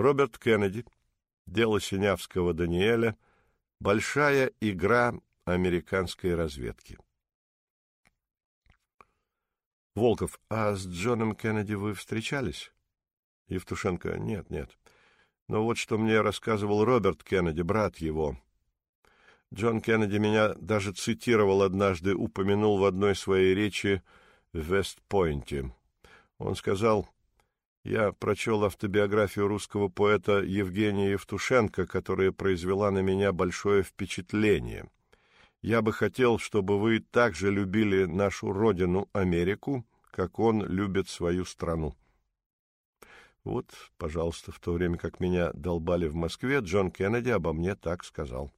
Роберт Кеннеди. Дело Синявского Даниэля. Большая игра американской разведки. Волков, а с Джоном Кеннеди вы встречались? Евтушенко, нет, нет. Но вот что мне рассказывал Роберт Кеннеди, брат его. Джон Кеннеди меня даже цитировал однажды, упомянул в одной своей речи в Вестпойнте. Он сказал, я прочел автобиографию русского поэта Евгения Евтушенко, которая произвела на меня большое впечатление. Я бы хотел, чтобы вы также любили нашу родину, Америку, как он любит свою страну. Вот, пожалуйста, в то время как меня долбали в Москве, Джон Кеннеди обо мне так сказал.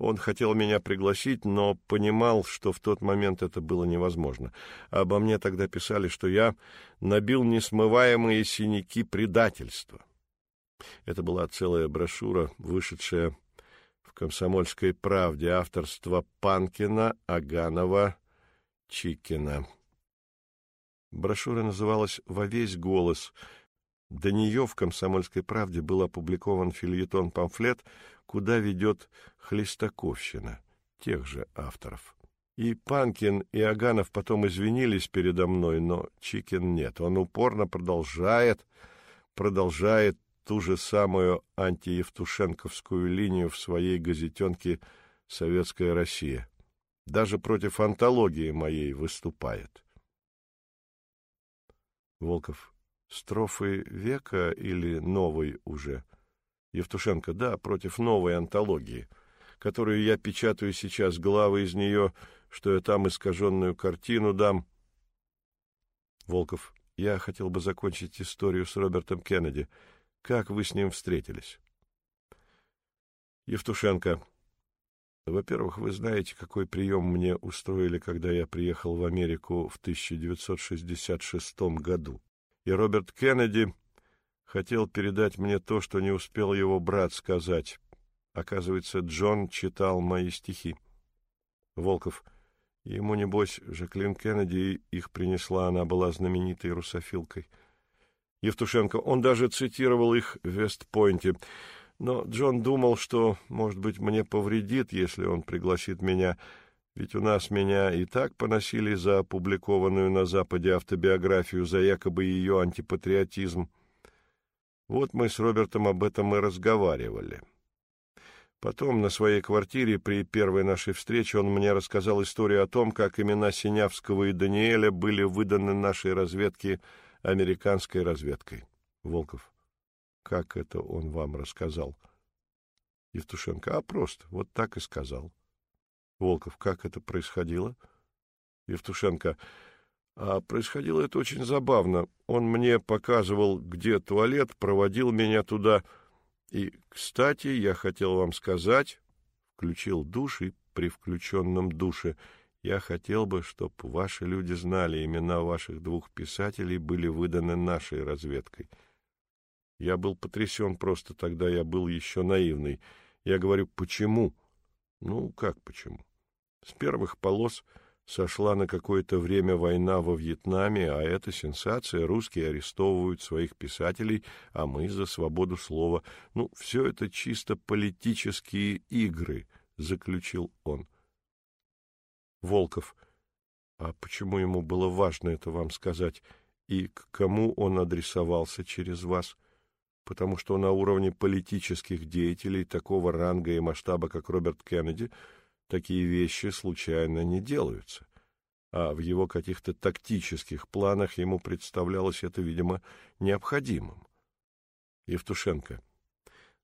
Он хотел меня пригласить, но понимал, что в тот момент это было невозможно. Обо мне тогда писали, что я набил несмываемые синяки предательства. Это была целая брошюра, вышедшая в «Комсомольской правде» авторства Панкина, Аганова, Чикина. Брошюра называлась «Во весь голос», до нее в «Комсомольской правде» был опубликован фильетон-памфлет «Куда ведет Хлестаковщина» тех же авторов. И Панкин, и Аганов потом извинились передо мной, но Чикин нет. Он упорно продолжает, продолжает ту же самую антиевтушенковскую линию в своей газетенке «Советская Россия». Даже против антологии моей выступает. Волков строфы века или новой уже? Евтушенко, да, против новой антологии, которую я печатаю сейчас, главы из нее, что я там искаженную картину дам. Волков, я хотел бы закончить историю с Робертом Кеннеди. Как вы с ним встретились? Евтушенко, во-первых, вы знаете, какой прием мне устроили, когда я приехал в Америку в 1966 году и Роберт Кеннеди хотел передать мне то, что не успел его брат сказать. Оказывается, Джон читал мои стихи. Волков. Ему, небось, Жаклин Кеннеди их принесла, она была знаменитой русофилкой. Евтушенко. Он даже цитировал их в Вестпойнте. Но Джон думал, что, может быть, мне повредит, если он пригласит меня ведь у нас меня и так поносили за опубликованную на Западе автобиографию, за якобы ее антипатриотизм. Вот мы с Робертом об этом и разговаривали. Потом на своей квартире при первой нашей встрече он мне рассказал историю о том, как имена Синявского и Даниэля были выданы нашей разведке американской разведкой. Волков. Как это он вам рассказал? Евтушенко. А просто, вот так и сказал. Волков, как это происходило? Евтушенко, а происходило это очень забавно. Он мне показывал, где туалет, проводил меня туда. И, кстати, я хотел вам сказать, включил душ и при включенном душе, я хотел бы, чтобы ваши люди знали, имена ваших двух писателей были выданы нашей разведкой. Я был потрясен просто тогда, я был еще наивный. Я говорю, почему? Ну, как почему? С первых полос сошла на какое-то время война во Вьетнаме, а это сенсация. Русские арестовывают своих писателей, а мы за свободу слова. Ну, все это чисто политические игры, заключил он. Волков. А почему ему было важно это вам сказать? И к кому он адресовался через вас? Потому что на уровне политических деятелей такого ранга и масштаба, как Роберт Кеннеди, такие вещи случайно не делаются. А в его каких-то тактических планах ему представлялось это, видимо, необходимым. Евтушенко.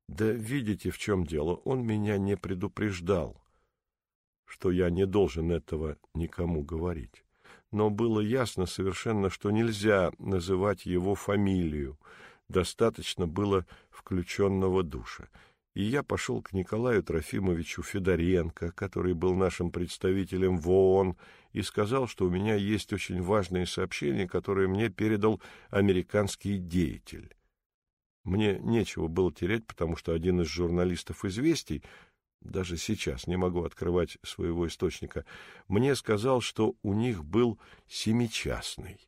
Да видите, в чем дело, он меня не предупреждал, что я не должен этого никому говорить. Но было ясно совершенно, что нельзя называть его фамилию, достаточно было включенного душа и я пошел к Николаю Трофимовичу Федоренко, который был нашим представителем в ООН, и сказал, что у меня есть очень важные сообщения, которые мне передал американский деятель. Мне нечего было терять, потому что один из журналистов «Известий» даже сейчас не могу открывать своего источника, мне сказал, что у них был семичастный.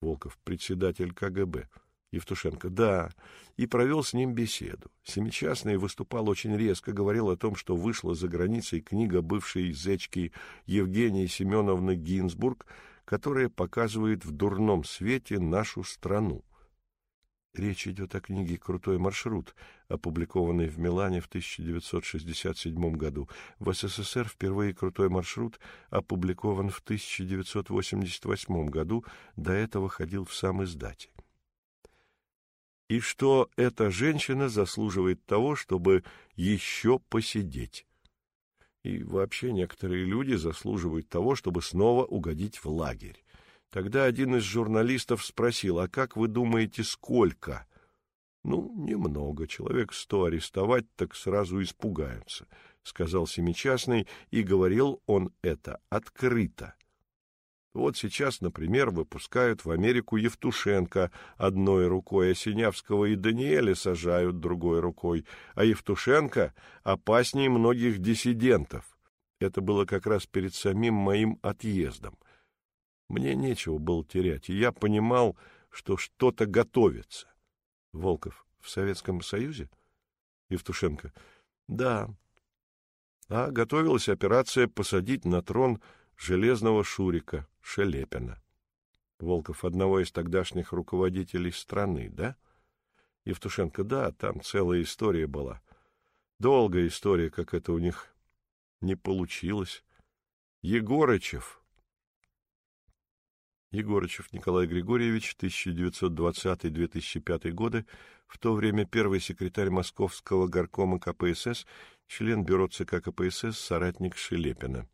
Волков, председатель КГБ. Евтушенко. Да, и провел с ним беседу. Семичастный выступал очень резко, говорил о том, что вышла за границей книга бывшей зечки Евгении Семеновны Гинзбург, которая показывает в дурном свете нашу страну. Речь идет о книге «Крутой маршрут», опубликованной в Милане в 1967 году. В СССР впервые «Крутой маршрут» опубликован в 1988 году, до этого ходил в сам издате и что эта женщина заслуживает того, чтобы еще посидеть. И вообще некоторые люди заслуживают того, чтобы снова угодить в лагерь. Тогда один из журналистов спросил, а как вы думаете, сколько? Ну, немного, человек сто арестовать, так сразу испугаются, сказал Семичастный, и говорил он это открыто. Вот сейчас, например, выпускают в Америку Евтушенко одной рукой, а Синявского и Даниэля сажают другой рукой, а Евтушенко опаснее многих диссидентов. Это было как раз перед самим моим отъездом. Мне нечего было терять, и я понимал, что что-то готовится. Волков в Советском Союзе? Евтушенко. Да. А готовилась операция посадить на трон железного Шурика, Шелепина. Волков одного из тогдашних руководителей страны, да? Евтушенко, да, там целая история была. Долгая история, как это у них не получилось. Егорычев. Егорычев Николай Григорьевич, 1920-2005 годы, в то время первый секретарь Московского горкома КПСС, член бюро ЦК КПСС, соратник Шелепина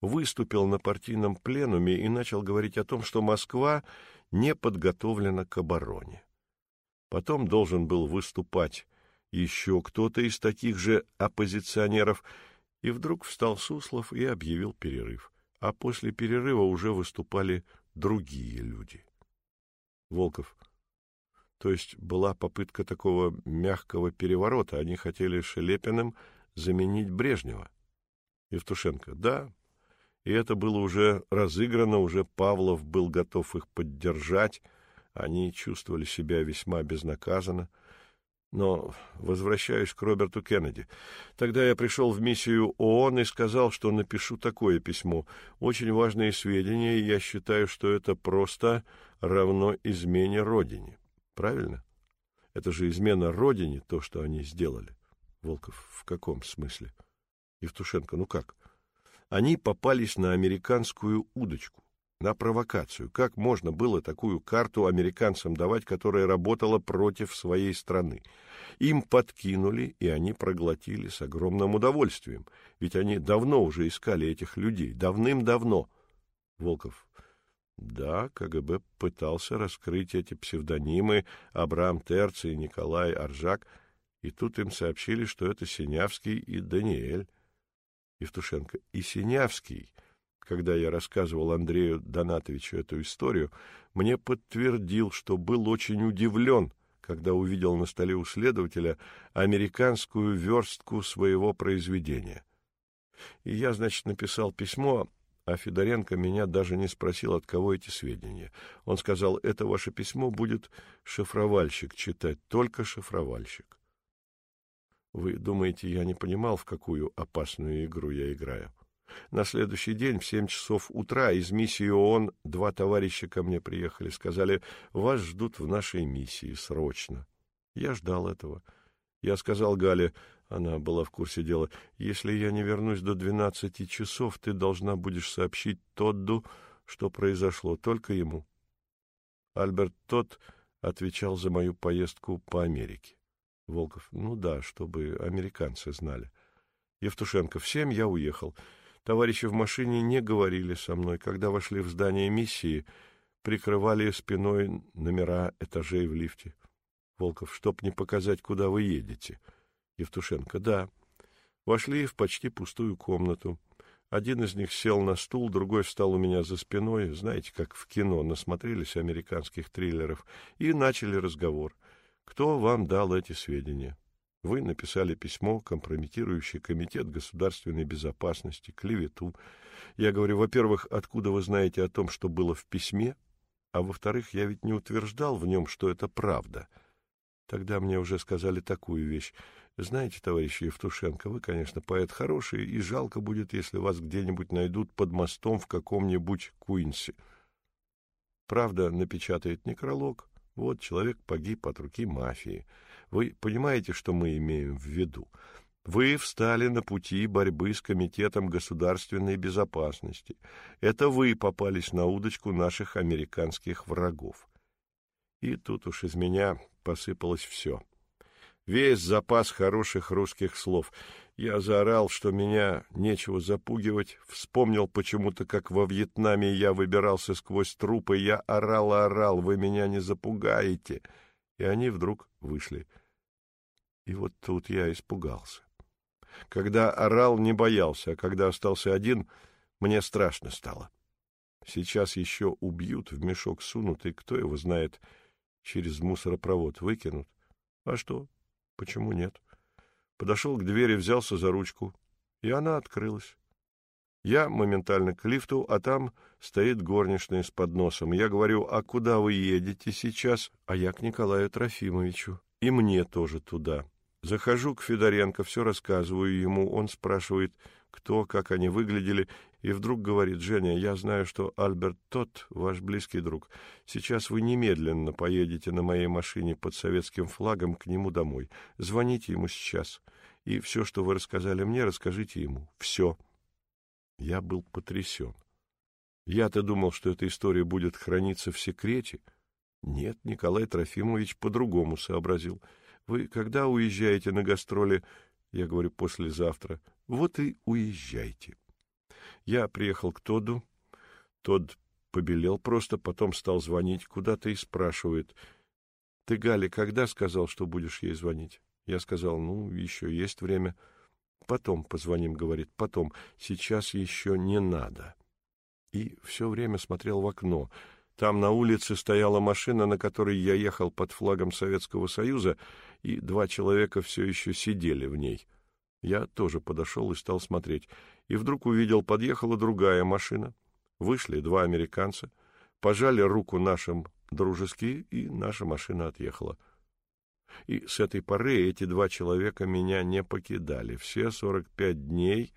выступил на партийном пленуме и начал говорить о том, что Москва не подготовлена к обороне. Потом должен был выступать еще кто-то из таких же оппозиционеров, и вдруг встал Суслов и объявил перерыв. А после перерыва уже выступали другие люди. Волков. То есть была попытка такого мягкого переворота. Они хотели Шелепиным заменить Брежнева. Евтушенко. Да, и это было уже разыграно, уже Павлов был готов их поддержать, они чувствовали себя весьма безнаказанно. Но возвращаюсь к Роберту Кеннеди. Тогда я пришел в миссию ООН и сказал, что напишу такое письмо. Очень важные сведения, и я считаю, что это просто равно измене Родине. Правильно? Это же измена Родине, то, что они сделали. Волков, в каком смысле? Евтушенко, ну как? — они попались на американскую удочку, на провокацию. Как можно было такую карту американцам давать, которая работала против своей страны? Им подкинули, и они проглотили с огромным удовольствием, ведь они давно уже искали этих людей, давным-давно. Волков. Да, КГБ пытался раскрыть эти псевдонимы Абрам Терци и Николай Аржак, и тут им сообщили, что это Синявский и Даниэль. Евтушенко. И Синявский, когда я рассказывал Андрею Донатовичу эту историю, мне подтвердил, что был очень удивлен, когда увидел на столе у следователя американскую верстку своего произведения. И я, значит, написал письмо, а Федоренко меня даже не спросил, от кого эти сведения. Он сказал, это ваше письмо будет шифровальщик читать, только шифровальщик. Вы думаете, я не понимал, в какую опасную игру я играю? На следующий день в семь часов утра из миссии ООН два товарища ко мне приехали, сказали, вас ждут в нашей миссии срочно. Я ждал этого. Я сказал Гале, она была в курсе дела, если я не вернусь до двенадцати часов, ты должна будешь сообщить Тодду, что произошло, только ему. Альберт Тодд отвечал за мою поездку по Америке. Волков. Ну да, чтобы американцы знали. Евтушенко. В семь я уехал. Товарищи в машине не говорили со мной. Когда вошли в здание миссии, прикрывали спиной номера этажей в лифте. Волков. Чтоб не показать, куда вы едете. Евтушенко. Да. Вошли в почти пустую комнату. Один из них сел на стул, другой встал у меня за спиной, знаете, как в кино, насмотрелись американских триллеров, и начали разговор — кто вам дал эти сведения? Вы написали письмо, компрометирующее Комитет государственной безопасности, клевету. Я говорю, во-первых, откуда вы знаете о том, что было в письме? а во-вторых, я ведь не утверждал в нем, что это правда. Тогда мне уже сказали такую вещь. Знаете, товарищ Евтушенко, вы, конечно, поэт хороший, и жалко будет, если вас где-нибудь найдут под мостом в каком-нибудь Куинсе. Правда напечатает некролог. Вот человек погиб от руки мафии. Вы понимаете, что мы имеем в виду? Вы встали на пути борьбы с Комитетом государственной безопасности. Это вы попались на удочку наших американских врагов. И тут уж из меня посыпалось все. Весь запас хороших русских слов. Я заорал, что меня нечего запугивать, вспомнил почему-то, как во Вьетнаме я выбирался сквозь трупы, я орал-орал, вы меня не запугаете. И они вдруг вышли. И вот тут я испугался. Когда орал, не боялся, а когда остался один, мне страшно стало. Сейчас еще убьют, в мешок сунут, и кто его знает, через мусоропровод выкинут. А что? Почему нет? Подошел к двери, взялся за ручку, и она открылась. Я моментально к лифту, а там стоит горничная с подносом. Я говорю, а куда вы едете сейчас? А я к Николаю Трофимовичу. И мне тоже туда. Захожу к Федоренко, все рассказываю ему. Он спрашивает, кто, как они выглядели, и вдруг говорит, «Женя, я знаю, что Альберт тот, ваш близкий друг. Сейчас вы немедленно поедете на моей машине под советским флагом к нему домой. Звоните ему сейчас. И все, что вы рассказали мне, расскажите ему. Все». Я был потрясен. Я-то думал, что эта история будет храниться в секрете. Нет, Николай Трофимович по-другому сообразил — вы когда уезжаете на гастроли? Я говорю, послезавтра. Вот и уезжайте. Я приехал к Тоду. Тод побелел просто, потом стал звонить куда-то и спрашивает. Ты, Галя, когда сказал, что будешь ей звонить? Я сказал, ну, еще есть время. Потом позвоним, говорит, потом. Сейчас еще не надо. И все время смотрел в окно. Там на улице стояла машина, на которой я ехал под флагом Советского Союза, и два человека все еще сидели в ней. Я тоже подошел и стал смотреть. И вдруг увидел, подъехала другая машина. Вышли два американца, пожали руку нашим дружески, и наша машина отъехала. И с этой поры эти два человека меня не покидали. Все сорок пять дней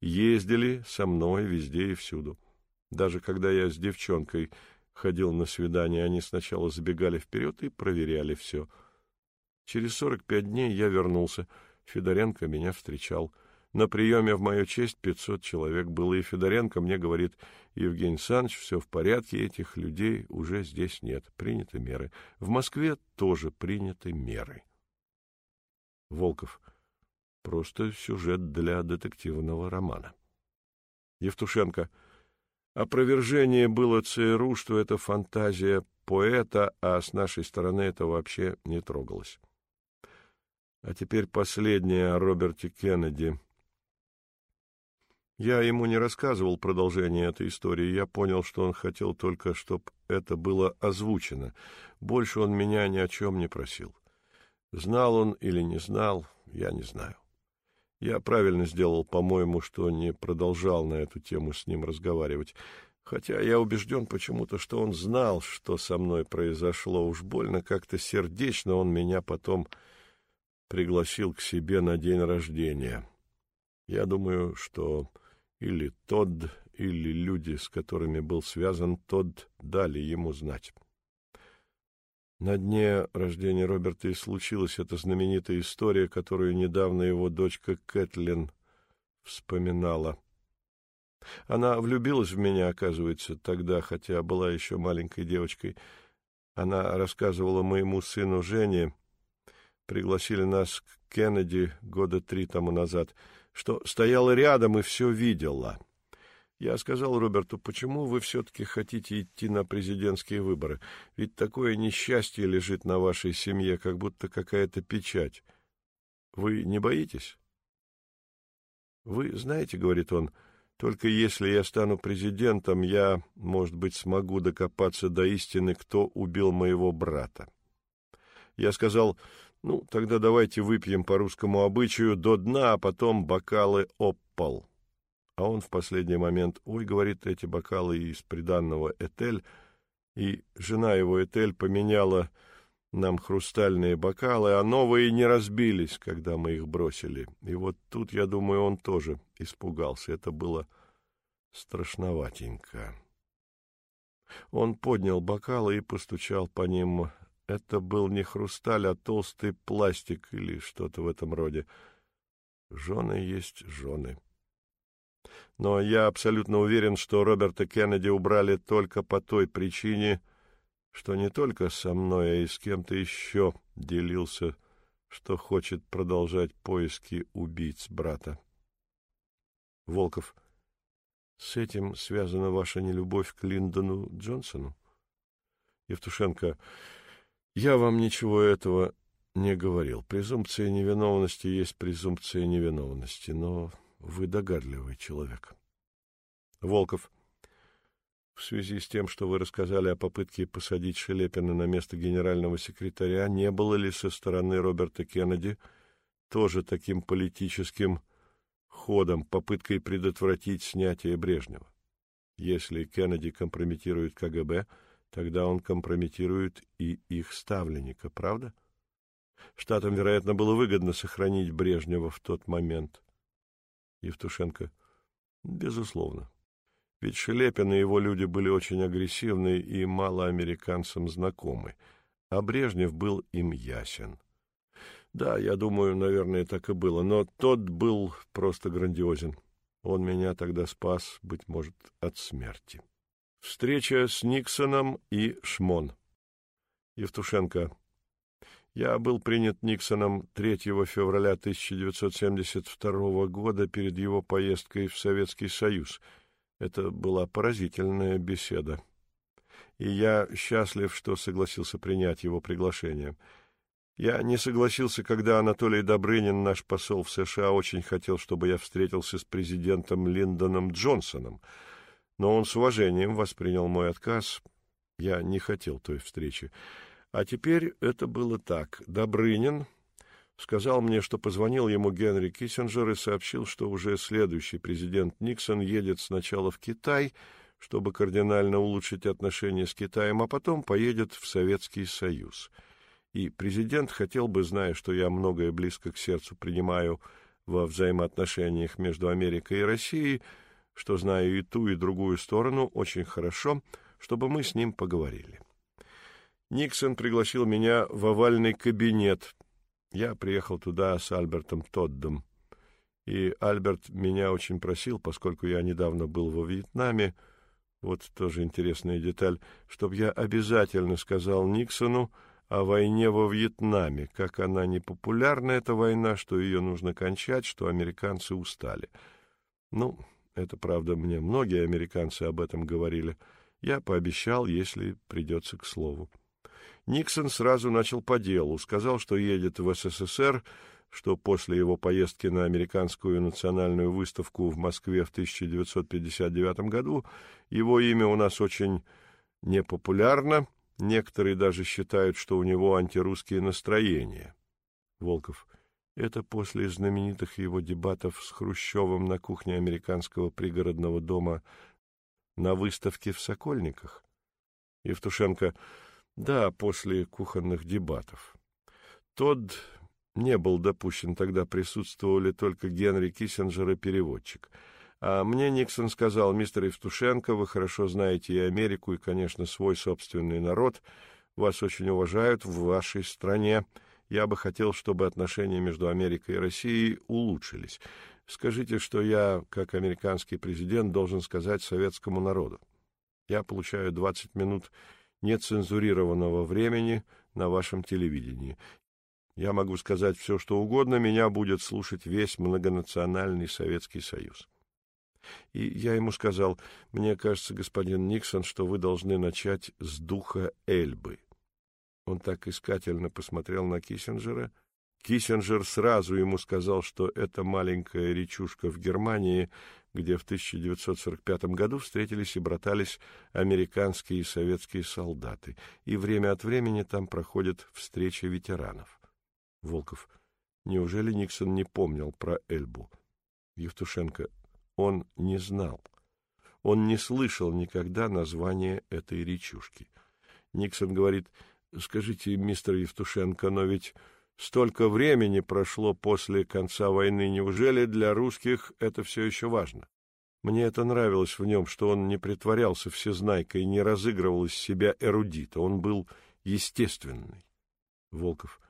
ездили со мной везде и всюду. Даже когда я с девчонкой ходил на свидание, они сначала забегали вперед и проверяли все — Через сорок пять дней я вернулся. Федоренко меня встречал. На приеме в мою честь пятьсот человек было, и Федоренко мне говорит, Евгений Санч, все в порядке, этих людей уже здесь нет, приняты меры. В Москве тоже приняты меры. Волков. Просто сюжет для детективного романа. Евтушенко. Опровержение было ЦРУ, что это фантазия поэта, а с нашей стороны это вообще не трогалось. А теперь последнее о Роберте Кеннеди. Я ему не рассказывал продолжение этой истории. Я понял, что он хотел только, чтобы это было озвучено. Больше он меня ни о чем не просил. Знал он или не знал, я не знаю. Я правильно сделал, по-моему, что не продолжал на эту тему с ним разговаривать. Хотя я убежден почему-то, что он знал, что со мной произошло. Уж больно как-то сердечно он меня потом пригласил к себе на день рождения. Я думаю, что или Тодд, или люди, с которыми был связан Тодд, дали ему знать. На дне рождения Роберта и случилась эта знаменитая история, которую недавно его дочка Кэтлин вспоминала. Она влюбилась в меня, оказывается, тогда, хотя была еще маленькой девочкой. Она рассказывала моему сыну Жене, пригласили нас к Кеннеди года три тому назад, что стояла рядом и все видела. Я сказал Роберту, почему вы все-таки хотите идти на президентские выборы? Ведь такое несчастье лежит на вашей семье, как будто какая-то печать. Вы не боитесь? Вы знаете, — говорит он, — только если я стану президентом, я, может быть, смогу докопаться до истины, кто убил моего брата. Я сказал, ну, тогда давайте выпьем по русскому обычаю до дна, а потом бокалы об. А он в последний момент, ой, говорит, эти бокалы из приданного Этель, И жена его, Этель, поменяла нам хрустальные бокалы, а новые не разбились, когда мы их бросили. И вот тут, я думаю, он тоже испугался. Это было страшноватенько. Он поднял бокалы и постучал по ним. Это был не хрусталь, а толстый пластик или что-то в этом роде. Жены есть жены. Но я абсолютно уверен, что Роберта Кеннеди убрали только по той причине, что не только со мной, а и с кем-то еще делился, что хочет продолжать поиски убийц брата. Волков. С этим связана ваша нелюбовь к Линдону Джонсону? Евтушенко. Я вам ничего этого не говорил. Презумпция невиновности есть презумпция невиновности, но вы догадливый человек. Волков. В связи с тем, что вы рассказали о попытке посадить Шелепина на место генерального секретаря, не было ли со стороны Роберта Кеннеди тоже таким политическим ходом, попыткой предотвратить снятие Брежнева? Если Кеннеди компрометирует КГБ, тогда он компрометирует и их ставленника, правда? Штатам, вероятно, было выгодно сохранить Брежнева в тот момент. Евтушенко. Безусловно. Ведь Шелепин и его люди были очень агрессивны и мало американцам знакомы, а Брежнев был им ясен. Да, я думаю, наверное, так и было, но тот был просто грандиозен. Он меня тогда спас, быть может, от смерти. Встреча с Никсоном и Шмон. Евтушенко. Я был принят Никсоном 3 февраля 1972 года перед его поездкой в Советский Союз. Это была поразительная беседа. И я счастлив, что согласился принять его приглашение. Я не согласился, когда Анатолий Добрынин, наш посол в США, очень хотел, чтобы я встретился с президентом Линдоном Джонсоном, но он с уважением воспринял мой отказ. Я не хотел той встречи. А теперь это было так. Добрынин сказал мне, что позвонил ему Генри Киссинджер и сообщил, что уже следующий президент Никсон едет сначала в Китай, чтобы кардинально улучшить отношения с Китаем, а потом поедет в Советский Союз. И президент хотел бы, зная, что я многое близко к сердцу принимаю во взаимоотношениях между Америкой и Россией, что знаю и ту, и другую сторону очень хорошо, чтобы мы с ним поговорили. Никсон пригласил меня в овальный кабинет. Я приехал туда с Альбертом Тоддом. И Альберт меня очень просил, поскольку я недавно был во Вьетнаме, вот тоже интересная деталь, чтобы я обязательно сказал Никсону о войне во Вьетнаме, как она непопулярна, эта война, что ее нужно кончать, что американцы устали. Ну, это правда, мне многие американцы об этом говорили. Я пообещал, если придется к слову. Никсон сразу начал по делу, сказал, что едет в СССР, что после его поездки на американскую национальную выставку в Москве в 1959 году его имя у нас очень непопулярно, некоторые даже считают, что у него антирусские настроения. Волков. Это после знаменитых его дебатов с Хрущевым на кухне американского пригородного дома на выставке в Сокольниках. Евтушенко. Да, после кухонных дебатов. Тодд не был допущен, тогда присутствовали только Генри Киссинджер и переводчик. А мне Никсон сказал, мистер Евтушенко, вы хорошо знаете и Америку, и, конечно, свой собственный народ. Вас очень уважают в вашей стране. Я бы хотел, чтобы отношения между Америкой и Россией улучшились. Скажите, что я, как американский президент, должен сказать советскому народу. Я получаю 20 минут нецензурированного времени на вашем телевидении. Я могу сказать все, что угодно, меня будет слушать весь многонациональный Советский Союз. И я ему сказал, мне кажется, господин Никсон, что вы должны начать с духа Эльбы. Он так искательно посмотрел на Киссинджера. Киссинджер сразу ему сказал, что это маленькая речушка в Германии где в 1945 году встретились и братались американские и советские солдаты, и время от времени там проходят встречи ветеранов. Волков. Неужели Никсон не помнил про Эльбу? Евтушенко. Он не знал. Он не слышал никогда названия этой речушки. Никсон говорит, скажите, мистер Евтушенко, но ведь столько времени прошло после конца войны, неужели для русских это все еще важно? Мне это нравилось в нем, что он не притворялся всезнайкой не разыгрывал из себя эрудита. Он был естественный. Волков.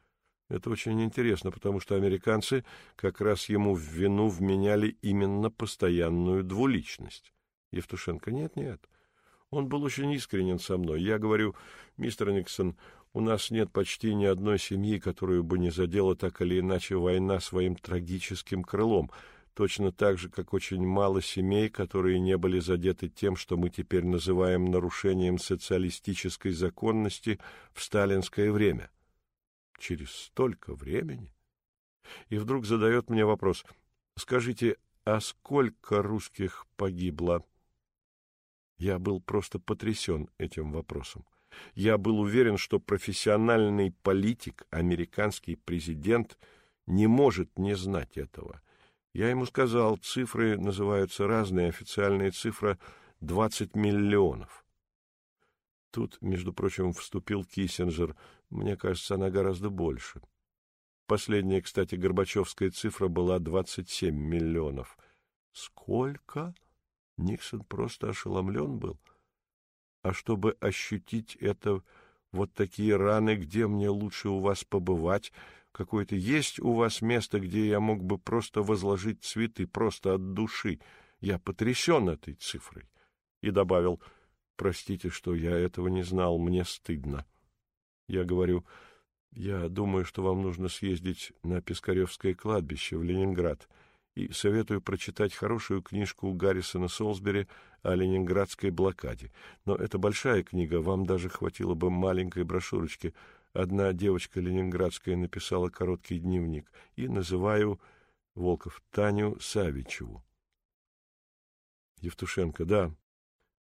Это очень интересно, потому что американцы как раз ему в вину вменяли именно постоянную двуличность. Евтушенко. Нет, нет. Он был очень искренен со мной. Я говорю, мистер Никсон, у нас нет почти ни одной семьи, которую бы не задела так или иначе война своим трагическим крылом — точно так же, как очень мало семей, которые не были задеты тем, что мы теперь называем нарушением социалистической законности в сталинское время. Через столько времени? И вдруг задает мне вопрос. Скажите, а сколько русских погибло? Я был просто потрясен этим вопросом. Я был уверен, что профессиональный политик, американский президент, не может не знать этого — я ему сказал, цифры называются разные, официальная цифра — 20 миллионов. Тут, между прочим, вступил Киссинджер. Мне кажется, она гораздо больше. Последняя, кстати, Горбачевская цифра была 27 миллионов. Сколько? Никсон просто ошеломлен был. А чтобы ощутить это, вот такие раны, где мне лучше у вас побывать, какое-то есть у вас место, где я мог бы просто возложить цветы, просто от души? Я потрясен этой цифрой. И добавил, простите, что я этого не знал, мне стыдно. Я говорю, я думаю, что вам нужно съездить на Пискаревское кладбище в Ленинград и советую прочитать хорошую книжку Гаррисона Солсбери о ленинградской блокаде. Но это большая книга, вам даже хватило бы маленькой брошюрочки — Одна девочка ленинградская написала короткий дневник и называю Волков Таню Савичеву. Евтушенко, да.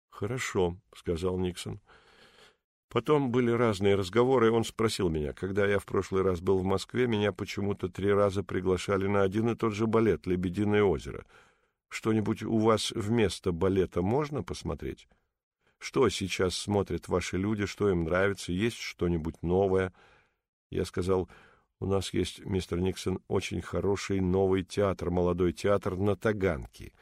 Хорошо, сказал Никсон. Потом были разные разговоры, он спросил меня, когда я в прошлый раз был в Москве, меня почему-то три раза приглашали на один и тот же балет «Лебединое озеро». Что-нибудь у вас вместо балета можно посмотреть? Что сейчас смотрят ваши люди, что им нравится, есть что-нибудь новое? Я сказал, у нас есть, мистер Никсон, очень хороший новый театр, молодой театр на Таганке.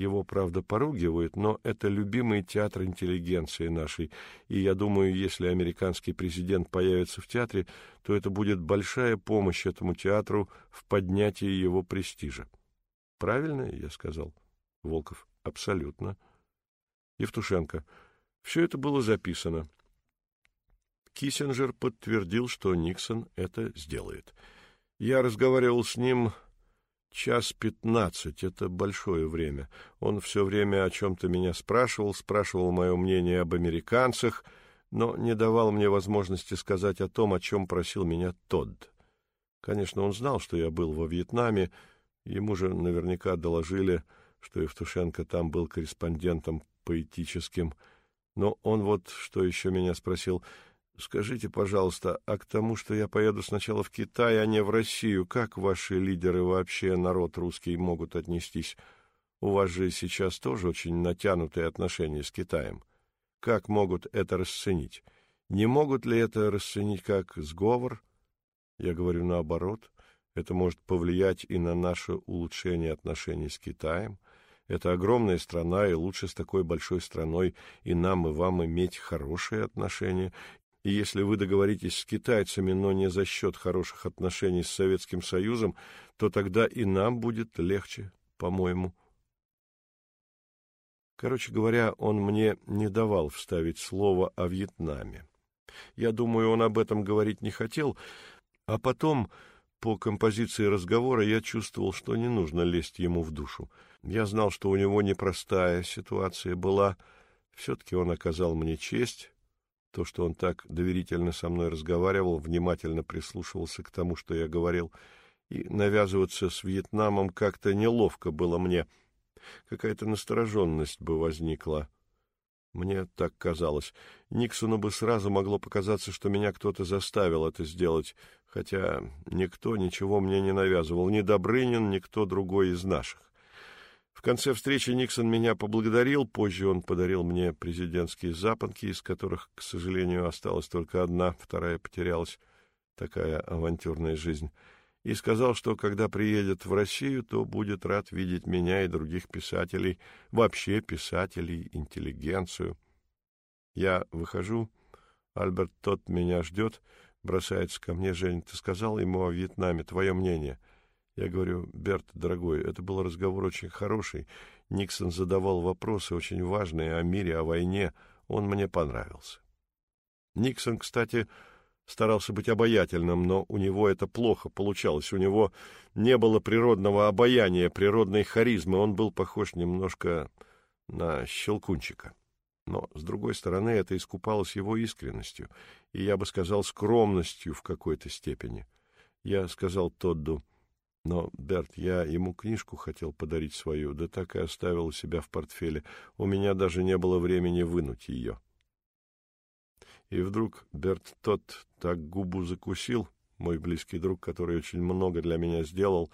Его, правда, поругивают, но это любимый театр интеллигенции нашей, и я думаю, если американский президент появится в театре, то это будет большая помощь этому театру в поднятии его престижа. Правильно я сказал? Волков. Абсолютно. Евтушенко. Все это было записано. Киссинджер подтвердил, что Никсон это сделает. Я разговаривал с ним час пятнадцать, это большое время. Он все время о чем-то меня спрашивал, спрашивал мое мнение об американцах, но не давал мне возможности сказать о том, о чем просил меня Тодд. Конечно, он знал, что я был во Вьетнаме, ему же наверняка доложили, что Евтушенко там был корреспондентом поэтическим, но он вот что еще меня спросил. Скажите, пожалуйста, а к тому, что я поеду сначала в Китай, а не в Россию, как ваши лидеры вообще, народ русский, могут отнестись? У вас же сейчас тоже очень натянутые отношения с Китаем. Как могут это расценить? Не могут ли это расценить как сговор? Я говорю наоборот. Это может повлиять и на наше улучшение отношений с Китаем. Это огромная страна, и лучше с такой большой страной и нам, и вам иметь хорошие отношения. И если вы договоритесь с китайцами, но не за счет хороших отношений с Советским Союзом, то тогда и нам будет легче, по-моему. Короче говоря, он мне не давал вставить слово о Вьетнаме. Я думаю, он об этом говорить не хотел, а потом по композиции разговора я чувствовал, что не нужно лезть ему в душу. Я знал, что у него непростая ситуация была. Все-таки он оказал мне честь. То, что он так доверительно со мной разговаривал, внимательно прислушивался к тому, что я говорил, и навязываться с Вьетнамом как-то неловко было мне. Какая-то настороженность бы возникла. Мне так казалось. Никсону бы сразу могло показаться, что меня кто-то заставил это сделать, хотя никто ничего мне не навязывал, ни Добрынин, ни кто другой из наших. В конце встречи Никсон меня поблагодарил, позже он подарил мне президентские запонки, из которых, к сожалению, осталась только одна, вторая потерялась. Такая авантюрная жизнь. И сказал, что когда приедет в Россию, то будет рад видеть меня и других писателей, вообще писателей, интеллигенцию. Я выхожу, Альберт тот меня ждет, бросается ко мне, Женя, ты сказал ему о Вьетнаме, твое мнение — я говорю, Берт, дорогой, это был разговор очень хороший. Никсон задавал вопросы очень важные о мире, о войне. Он мне понравился. Никсон, кстати, старался быть обаятельным, но у него это плохо получалось. У него не было природного обаяния, природной харизмы. Он был похож немножко на щелкунчика. Но, с другой стороны, это искупалось его искренностью, и, я бы сказал, скромностью в какой-то степени. Я сказал Тодду, но, Берт, я ему книжку хотел подарить свою, да так и оставил у себя в портфеле. У меня даже не было времени вынуть ее. И вдруг Берт тот так губу закусил, мой близкий друг, который очень много для меня сделал,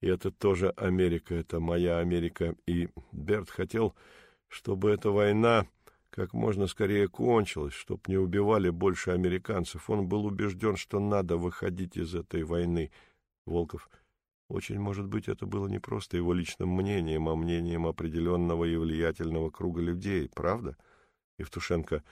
и это тоже Америка, это моя Америка. И Берт хотел, чтобы эта война как можно скорее кончилась, чтобы не убивали больше американцев. Он был убежден, что надо выходить из этой войны. Волков — очень, может быть, это было не просто его личным мнением, а мнением определенного и влиятельного круга людей, правда? Евтушенко,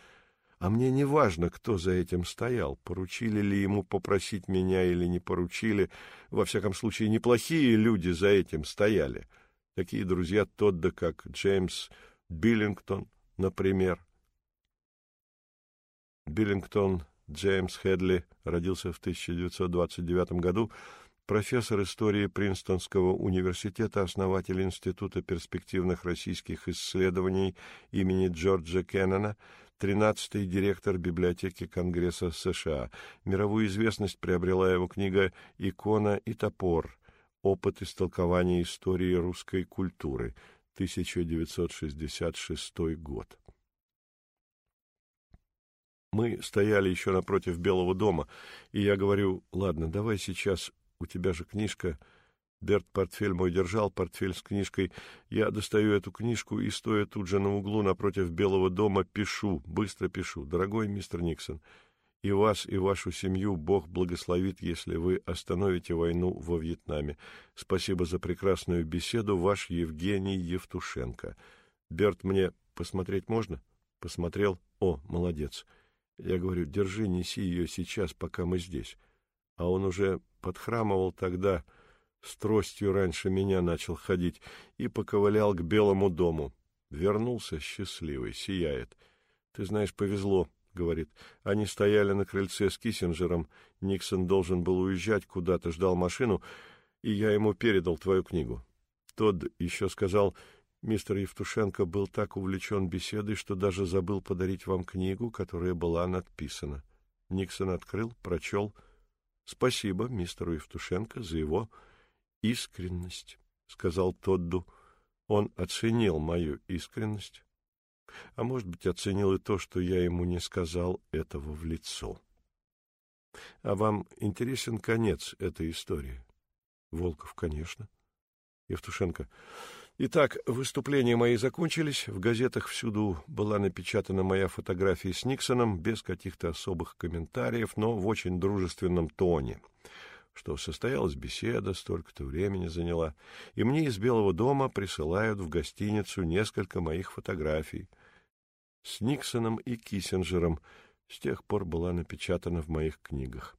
а мне не важно, кто за этим стоял, поручили ли ему попросить меня или не поручили. Во всяком случае, неплохие люди за этим стояли. Такие друзья Тодда, как Джеймс Биллингтон, например. Биллингтон Джеймс Хедли родился в 1929 году, профессор истории Принстонского университета, основатель Института перспективных российских исследований имени Джорджа Кеннона, 13-й директор библиотеки Конгресса США. Мировую известность приобрела его книга «Икона и топор. Опыт истолкования истории русской культуры», 1966 год. Мы стояли еще напротив Белого дома, и я говорю, ладно, давай сейчас у тебя же книжка. Берт портфель мой держал, портфель с книжкой. Я достаю эту книжку и, стоя тут же на углу напротив Белого дома, пишу, быстро пишу. Дорогой мистер Никсон, и вас, и вашу семью Бог благословит, если вы остановите войну во Вьетнаме. Спасибо за прекрасную беседу, ваш Евгений Евтушенко. Берт, мне посмотреть можно? Посмотрел. О, молодец. Я говорю, держи, неси ее сейчас, пока мы здесь а он уже подхрамывал тогда, с тростью раньше меня начал ходить, и поковылял к Белому дому. Вернулся счастливый, сияет. Ты знаешь, повезло, — говорит. Они стояли на крыльце с Киссинджером. Никсон должен был уезжать куда-то, ждал машину, и я ему передал твою книгу. Тот еще сказал, мистер Евтушенко был так увлечен беседой, что даже забыл подарить вам книгу, которая была надписана. Никсон открыл, прочел — Спасибо мистеру Евтушенко за его искренность, сказал Тодду. Он оценил мою искренность, а может быть, оценил и то, что я ему не сказал этого в лицо. А вам интересен конец этой истории? Волков, конечно. Евтушенко. Итак, выступления мои закончились. В газетах всюду была напечатана моя фотография с Никсоном, без каких-то особых комментариев, но в очень дружественном тоне. Что состоялась беседа, столько-то времени заняла. И мне из Белого дома присылают в гостиницу несколько моих фотографий. С Никсоном и Киссинджером с тех пор была напечатана в моих книгах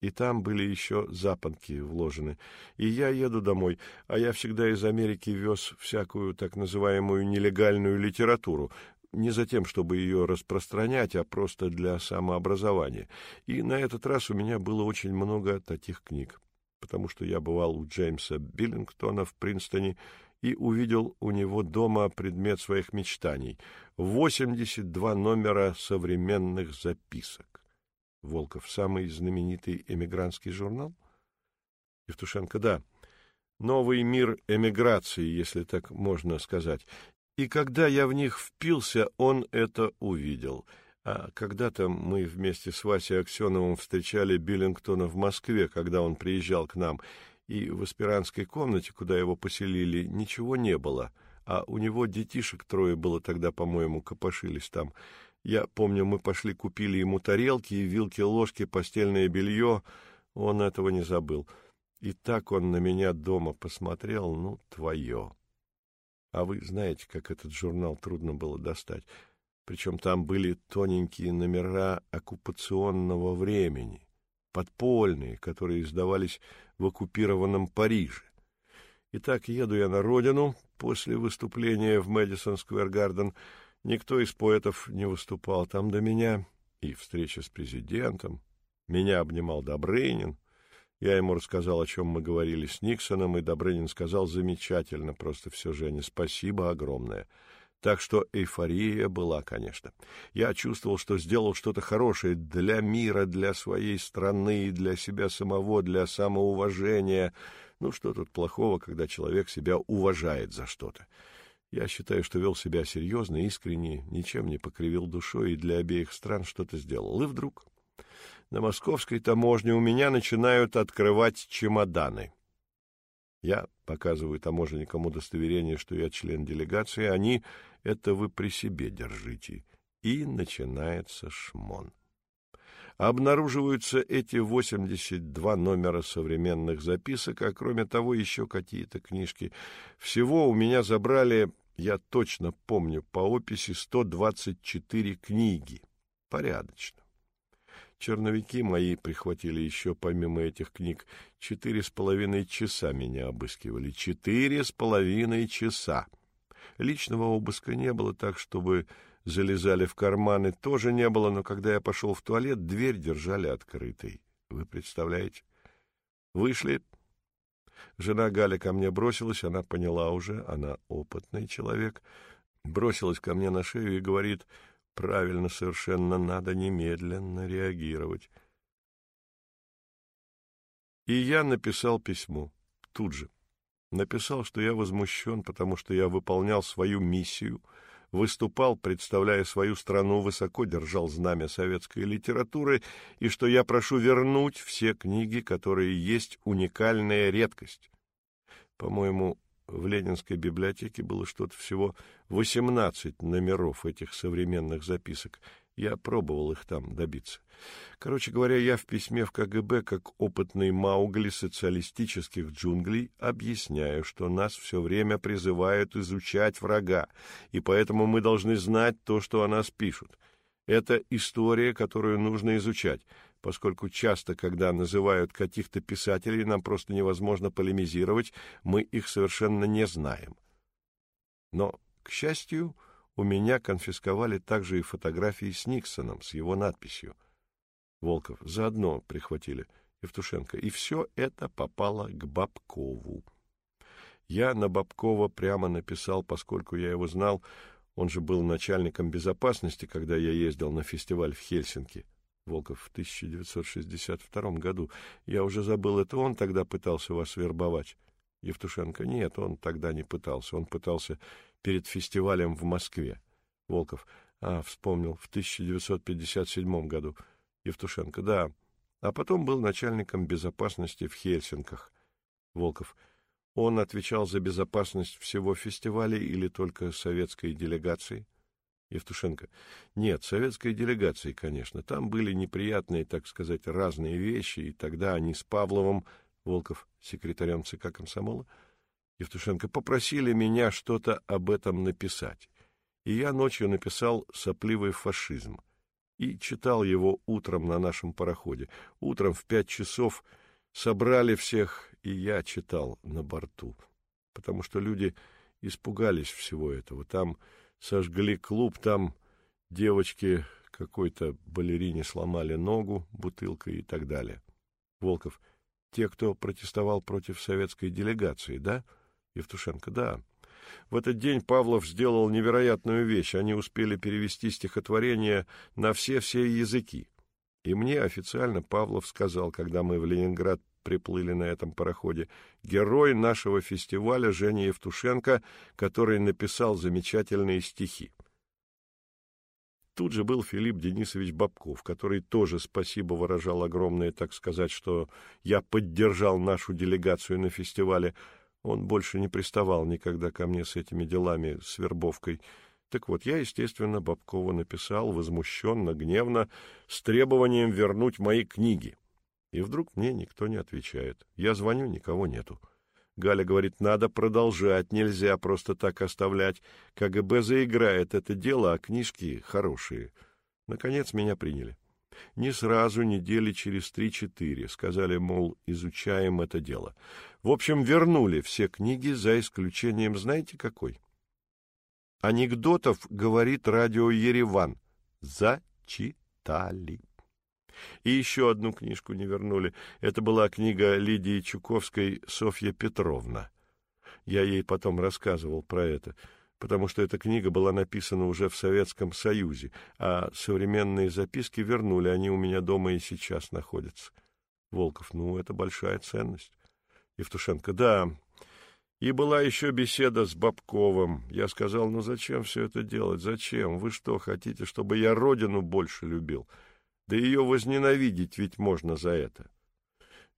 и там были еще запонки вложены. И я еду домой, а я всегда из Америки вез всякую так называемую нелегальную литературу, не за тем, чтобы ее распространять, а просто для самообразования. И на этот раз у меня было очень много таких книг, потому что я бывал у Джеймса Биллингтона в Принстоне и увидел у него дома предмет своих мечтаний — 82 номера современных записок. Волков, самый знаменитый эмигрантский журнал? Евтушенко, да. Новый мир эмиграции, если так можно сказать. И когда я в них впился, он это увидел. А когда-то мы вместе с Васей Аксеновым встречали Биллингтона в Москве, когда он приезжал к нам, и в аспирантской комнате, куда его поселили, ничего не было, а у него детишек трое было тогда, по-моему, копошились там. Я помню, мы пошли купили ему тарелки, вилки, ложки, постельное белье. Он этого не забыл. И так он на меня дома посмотрел, ну, твое. А вы знаете, как этот журнал трудно было достать. Причем там были тоненькие номера оккупационного времени, подпольные, которые издавались в оккупированном Париже. Итак, еду я на родину после выступления в Мэдисон Сквер Гарден. Никто из поэтов не выступал там до меня, и встреча с президентом. Меня обнимал Добрынин. Я ему рассказал, о чем мы говорили с Никсоном, и Добрынин сказал замечательно, просто все, Женя, спасибо огромное. Так что эйфория была, конечно. Я чувствовал, что сделал что-то хорошее для мира, для своей страны, для себя самого, для самоуважения. Ну, что тут плохого, когда человек себя уважает за что-то? Я считаю, что вел себя серьезно, искренне, ничем не покривил душой и для обеих стран что-то сделал. И вдруг на московской таможне у меня начинают открывать чемоданы. Я показываю таможенникам удостоверение, что я член делегации, они это вы при себе держите. И начинается шмон. Обнаруживаются эти 82 номера современных записок, а кроме того еще какие-то книжки. Всего у меня забрали, я точно помню, по описи 124 книги. Порядочно. Черновики мои прихватили еще, помимо этих книг, четыре с половиной часа меня обыскивали. Четыре с половиной часа. Личного обыска не было так, чтобы залезали в карманы, тоже не было, но когда я пошел в туалет, дверь держали открытой. Вы представляете? Вышли. Жена Галя ко мне бросилась, она поняла уже, она опытный человек, бросилась ко мне на шею и говорит — Правильно, совершенно надо немедленно реагировать. И я написал письмо, тут же. Написал, что я возмущен, потому что я выполнял свою миссию, выступал, представляя свою страну, высоко держал знамя советской литературы, и что я прошу вернуть все книги, которые есть уникальная редкость. По-моему, в Ленинской библиотеке было что-то всего 18 номеров этих современных записок. Я пробовал их там добиться. Короче говоря, я в письме в КГБ, как опытный Маугли социалистических джунглей, объясняю, что нас все время призывают изучать врага, и поэтому мы должны знать то, что о нас пишут. Это история, которую нужно изучать поскольку часто, когда называют каких-то писателей, нам просто невозможно полемизировать, мы их совершенно не знаем. Но, к счастью, у меня конфисковали также и фотографии с Никсоном, с его надписью. Волков заодно прихватили Евтушенко, и все это попало к Бабкову. Я на Бабкова прямо написал, поскольку я его знал, он же был начальником безопасности, когда я ездил на фестиваль в Хельсинки. Волков в 1962 году. Я уже забыл, это он тогда пытался вас вербовать. Евтушенко, нет, он тогда не пытался. Он пытался перед фестивалем в Москве. Волков, а, вспомнил, в 1957 году. Евтушенко, да. А потом был начальником безопасности в Хельсинках. Волков, он отвечал за безопасность всего фестиваля или только советской делегации? Евтушенко. Нет, советской делегации, конечно. Там были неприятные, так сказать, разные вещи, и тогда они с Павловым, Волков, секретарем ЦК комсомола, Евтушенко, попросили меня что-то об этом написать. И я ночью написал «Сопливый фашизм» и читал его утром на нашем пароходе. Утром в пять часов собрали всех, и я читал на борту, потому что люди испугались всего этого. Там сожгли клуб, там девочки какой-то балерине сломали ногу бутылкой и так далее. Волков. Те, кто протестовал против советской делегации, да? Евтушенко. Да. В этот день Павлов сделал невероятную вещь. Они успели перевести стихотворение на все-все языки. И мне официально Павлов сказал, когда мы в Ленинград приплыли на этом пароходе, герой нашего фестиваля Женя Евтушенко, который написал замечательные стихи. Тут же был Филипп Денисович Бабков, который тоже спасибо выражал огромное, так сказать, что я поддержал нашу делегацию на фестивале. Он больше не приставал никогда ко мне с этими делами, с вербовкой. Так вот, я, естественно, Бабкову написал возмущенно, гневно, с требованием вернуть мои книги. И вдруг мне никто не отвечает. Я звоню, никого нету. Галя говорит, надо продолжать, нельзя просто так оставлять. КГБ заиграет это дело, а книжки хорошие. Наконец меня приняли. Не сразу, недели через три-четыре. Сказали, мол, изучаем это дело. В общем, вернули все книги, за исключением, знаете, какой? Анекдотов, говорит радио Ереван. Зачитали. И еще одну книжку не вернули. Это была книга Лидии Чуковской «Софья Петровна». Я ей потом рассказывал про это, потому что эта книга была написана уже в Советском Союзе, а современные записки вернули, они у меня дома и сейчас находятся. Волков, ну, это большая ценность. Евтушенко, да. И была еще беседа с Бабковым. Я сказал, ну зачем все это делать? Зачем? Вы что, хотите, чтобы я родину больше любил? — да ее возненавидеть ведь можно за это.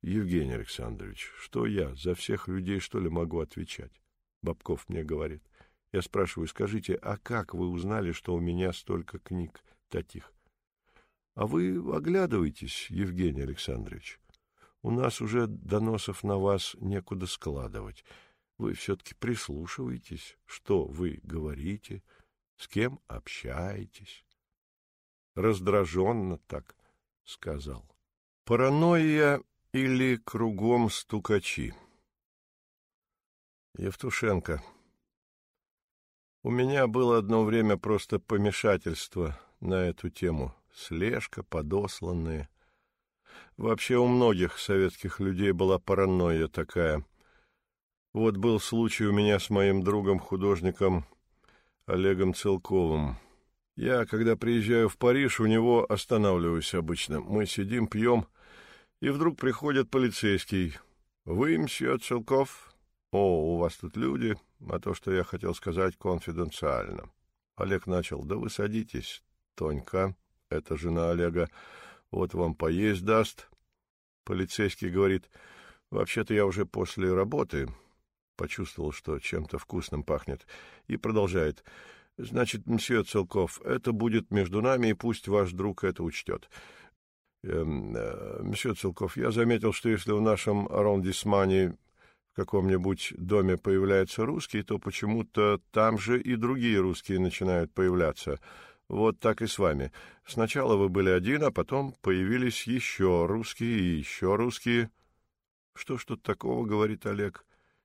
Евгений Александрович, что я, за всех людей, что ли, могу отвечать? Бабков мне говорит. Я спрашиваю, скажите, а как вы узнали, что у меня столько книг таких? А вы оглядываетесь, Евгений Александрович. У нас уже доносов на вас некуда складывать. Вы все-таки прислушиваетесь, что вы говорите, с кем общаетесь раздраженно так сказал. Паранойя или кругом стукачи? Евтушенко. У меня было одно время просто помешательство на эту тему. Слежка, подосланные. Вообще у многих советских людей была паранойя такая. Вот был случай у меня с моим другом-художником Олегом Целковым. Я, когда приезжаю в Париж, у него останавливаюсь обычно. Мы сидим, пьем, и вдруг приходит полицейский. «Вы, мсье Целков?» «О, у вас тут люди, а то, что я хотел сказать, конфиденциально». Олег начал. «Да вы садитесь, Тонька, это жена Олега, вот вам поесть даст». Полицейский говорит, «Вообще-то я уже после работы». Почувствовал, что чем-то вкусным пахнет, и продолжает. Значит, мсье Целков, это будет между нами, и пусть ваш друг это учтет. Эм, э, мсье Целков, я заметил, что если в нашем аррондисмане в каком-нибудь доме появляется русский, то почему-то там же и другие русские начинают появляться. Вот так и с вами. Сначала вы были один, а потом появились еще русские и еще русские. Что ж тут такого, говорит Олег,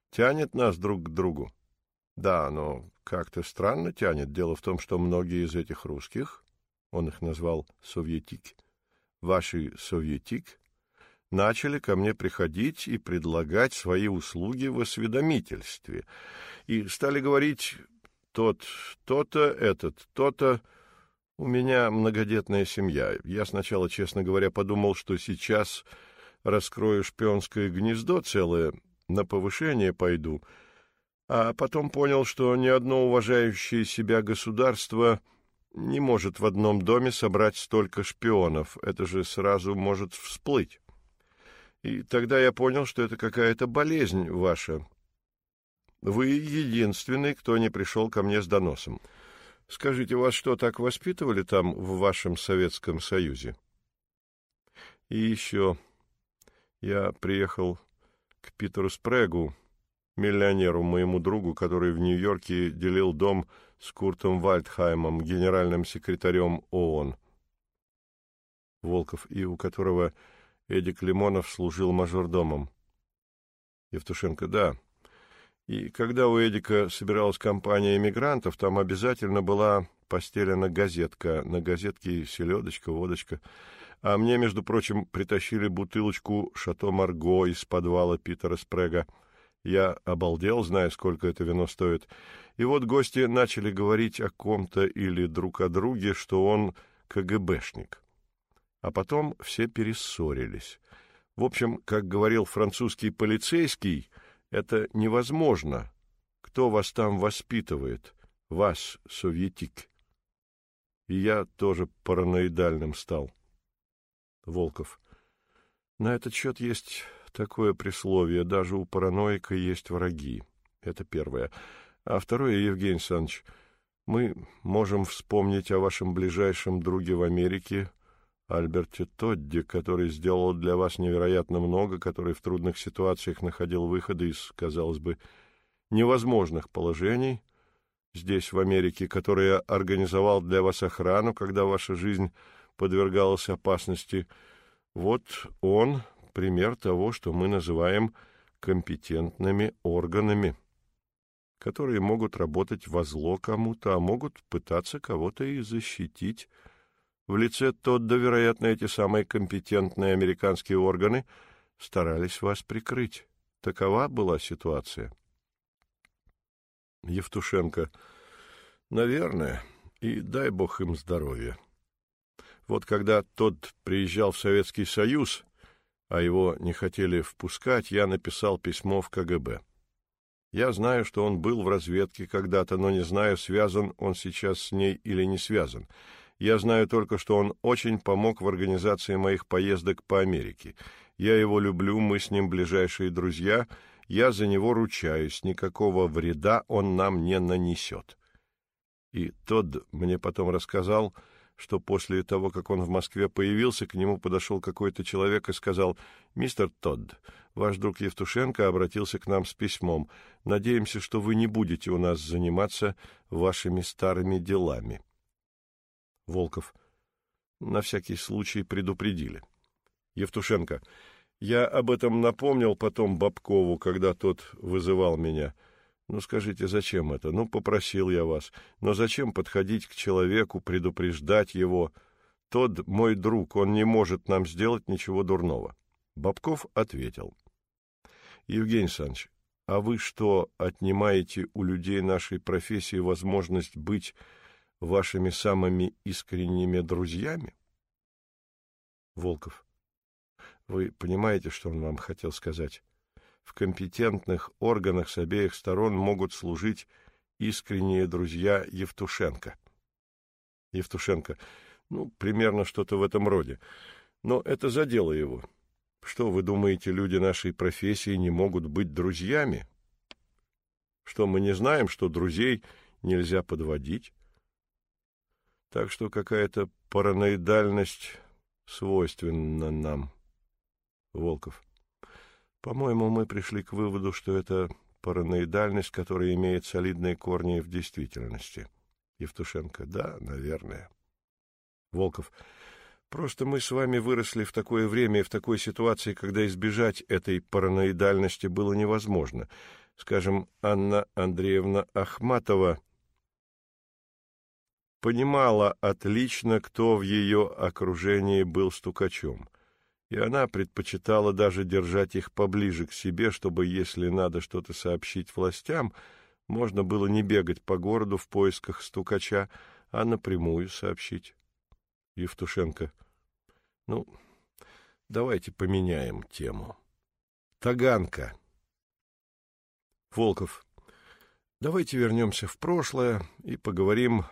тянет нас друг к другу. Да, но как-то странно тянет. Дело в том, что многие из этих русских, он их назвал «советик», ваши «советик», начали ко мне приходить и предлагать свои услуги в осведомительстве. И стали говорить тот, то-то, этот, то-то. У меня многодетная семья. Я сначала, честно говоря, подумал, что сейчас раскрою шпионское гнездо целое, на повышение пойду — а потом понял, что ни одно уважающее себя государство не может в одном доме собрать столько шпионов. Это же сразу может всплыть. И тогда я понял, что это какая-то болезнь ваша. Вы единственный, кто не пришел ко мне с доносом. Скажите, вас что, так воспитывали там, в вашем Советском Союзе? И еще я приехал к Питеру Спрегу, миллионеру, моему другу, который в Нью-Йорке делил дом с Куртом Вальдхаймом, генеральным секретарем ООН. Волков, и у которого Эдик Лимонов служил мажордомом. Евтушенко, да. И когда у Эдика собиралась компания эмигрантов, там обязательно была постелена газетка. На газетке селедочка, водочка. А мне, между прочим, притащили бутылочку «Шато Марго» из подвала Питера Спрега. Я обалдел, зная, сколько это вино стоит. И вот гости начали говорить о ком-то или друг о друге, что он КГБшник. А потом все перессорились. В общем, как говорил французский полицейский, это невозможно. Кто вас там воспитывает? Вас, советик. И я тоже параноидальным стал. Волков. На этот счет есть такое присловие. Даже у параноика есть враги. Это первое. А второе, Евгений Александрович, мы можем вспомнить о вашем ближайшем друге в Америке, Альберте Тодди, который сделал для вас невероятно много, который в трудных ситуациях находил выходы из, казалось бы, невозможных положений здесь, в Америке, который организовал для вас охрану, когда ваша жизнь подвергалась опасности. Вот он пример того, что мы называем компетентными органами которые могут работать во зло кому-то, а могут пытаться кого-то и защитить. В лице Тодда, вероятно, эти самые компетентные американские органы старались вас прикрыть. Такова была ситуация. Евтушенко. Наверное, и дай бог им здоровья. Вот когда тот приезжал в Советский Союз, а его не хотели впускать, я написал письмо в КГБ. Я знаю, что он был в разведке когда-то, но не знаю, связан он сейчас с ней или не связан. Я знаю только, что он очень помог в организации моих поездок по Америке. Я его люблю, мы с ним ближайшие друзья. Я за него ручаюсь, никакого вреда он нам не нанесет. И тот мне потом рассказал, что после того, как он в Москве появился, к нему подошел какой-то человек и сказал, «Мистер Тодд, Ваш друг Евтушенко обратился к нам с письмом. Надеемся, что вы не будете у нас заниматься вашими старыми делами. Волков. На всякий случай предупредили. Евтушенко. Я об этом напомнил потом Бабкову, когда тот вызывал меня. Ну, скажите, зачем это? Ну, попросил я вас. Но зачем подходить к человеку, предупреждать его? Тот мой друг, он не может нам сделать ничего дурного. Бабков ответил. Евгений Александрович, а вы что, отнимаете у людей нашей профессии возможность быть вашими самыми искренними друзьями? Волков. Вы понимаете, что он вам хотел сказать? В компетентных органах с обеих сторон могут служить искренние друзья Евтушенко. Евтушенко. Ну, примерно что-то в этом роде. Но это задело его. Что, вы думаете, люди нашей профессии не могут быть друзьями? Что, мы не знаем, что друзей нельзя подводить? Так что какая-то параноидальность свойственна нам. Волков. По-моему, мы пришли к выводу, что это параноидальность, которая имеет солидные корни в действительности. Евтушенко. Да, наверное. Волков. Просто мы с вами выросли в такое время и в такой ситуации, когда избежать этой параноидальности было невозможно. Скажем, Анна Андреевна Ахматова понимала отлично, кто в ее окружении был стукачом, и она предпочитала даже держать их поближе к себе, чтобы, если надо что-то сообщить властям, можно было не бегать по городу в поисках стукача, а напрямую сообщить. Евтушенко. Ну, давайте поменяем тему. Таганка. Волков. Давайте вернемся в прошлое и поговорим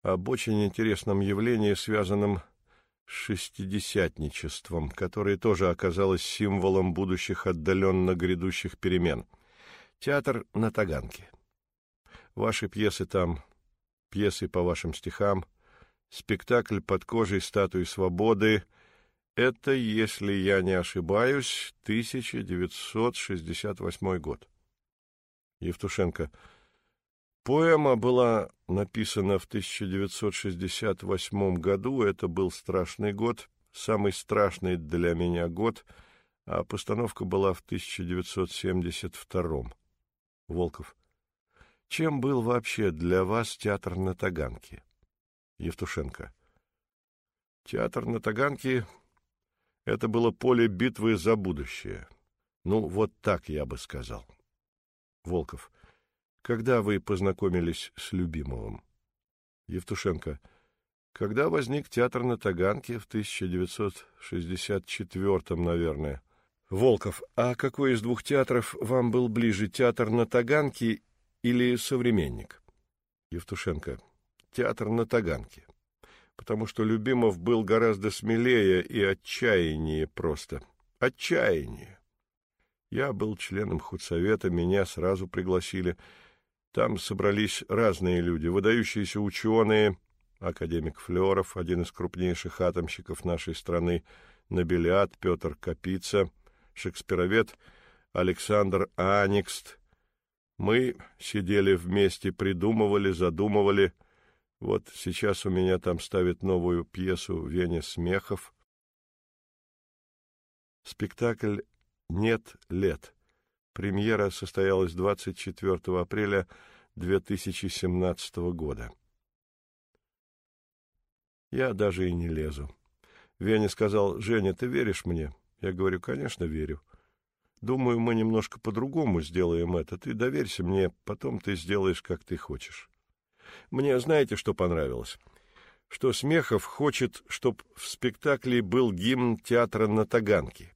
об очень интересном явлении, связанном с шестидесятничеством, которое тоже оказалось символом будущих отдаленно грядущих перемен. Театр на Таганке. Ваши пьесы там, пьесы по вашим стихам, спектакль под кожей статуи свободы. Это, если я не ошибаюсь, 1968 год. Евтушенко. Поэма была написана в 1968 году. Это был страшный год, самый страшный для меня год, а постановка была в 1972. Волков. Чем был вообще для вас театр на Таганке? Евтушенко. Театр на Таганке — это было поле битвы за будущее. Ну, вот так я бы сказал. Волков. Когда вы познакомились с Любимовым? Евтушенко. Когда возник театр на Таганке в 1964 наверное. Волков. А какой из двух театров вам был ближе, театр на Таганке или современник? Евтушенко театр на Таганке. потому что Любимов был гораздо смелее и отчаяннее просто. Отчаяние. Я был членом худсовета, меня сразу пригласили. Там собрались разные люди, выдающиеся ученые, академик Флеров, один из крупнейших атомщиков нашей страны, Нобелиат Петр Капица, шекспировед Александр Аникст. Мы сидели вместе, придумывали, задумывали. Вот сейчас у меня там ставят новую пьесу в Вене смехов. Спектакль «Нет лет». Премьера состоялась 24 апреля 2017 года. Я даже и не лезу. Веня сказал, «Женя, ты веришь мне?» Я говорю, «Конечно, верю. Думаю, мы немножко по-другому сделаем это. Ты доверься мне, потом ты сделаешь, как ты хочешь». Мне знаете, что понравилось? Что Смехов хочет, чтобы в спектакле был гимн театра на Таганке.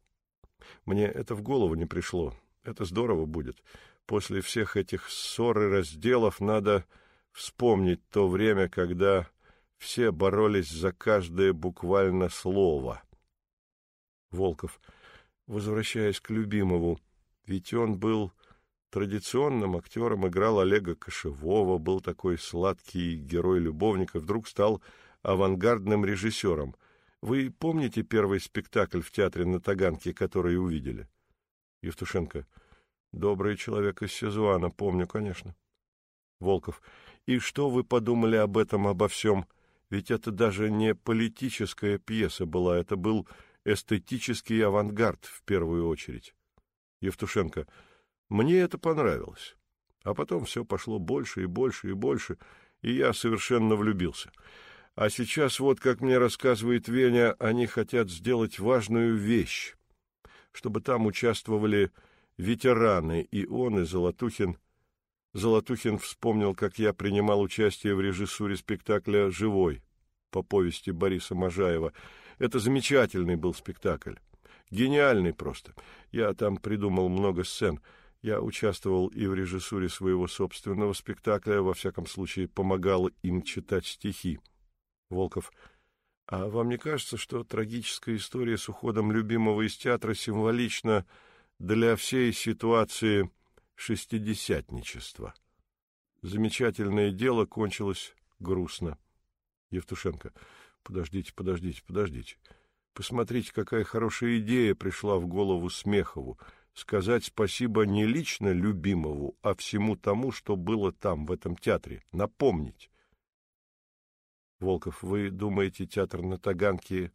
Мне это в голову не пришло. Это здорово будет. После всех этих ссор и разделов надо вспомнить то время, когда все боролись за каждое буквально слово. Волков, возвращаясь к любимому, ведь он был традиционным актером, играл Олега Кошевого, был такой сладкий герой-любовник, и вдруг стал авангардным режиссером. Вы помните первый спектакль в театре на Таганке, который увидели? Евтушенко. Добрый человек из Сезуана, помню, конечно. Волков. И что вы подумали об этом, обо всем? Ведь это даже не политическая пьеса была, это был эстетический авангард в первую очередь. Евтушенко. Мне это понравилось. А потом все пошло больше и больше и больше, и я совершенно влюбился. А сейчас, вот как мне рассказывает Веня, они хотят сделать важную вещь, чтобы там участвовали ветераны, и он, и Золотухин. Золотухин вспомнил, как я принимал участие в режиссуре спектакля «Живой» по повести Бориса Можаева. Это замечательный был спектакль. Гениальный просто. Я там придумал много сцен. Я участвовал и в режиссуре своего собственного спектакля, во всяком случае, помогал им читать стихи. Волков. А вам не кажется, что трагическая история с уходом любимого из театра символична для всей ситуации шестидесятничества? Замечательное дело кончилось грустно. Евтушенко. Подождите, подождите, подождите. Посмотрите, какая хорошая идея пришла в голову Смехову. Сказать спасибо не лично любимому, а всему тому, что было там, в этом театре. Напомнить. Волков, вы думаете, театр на Таганке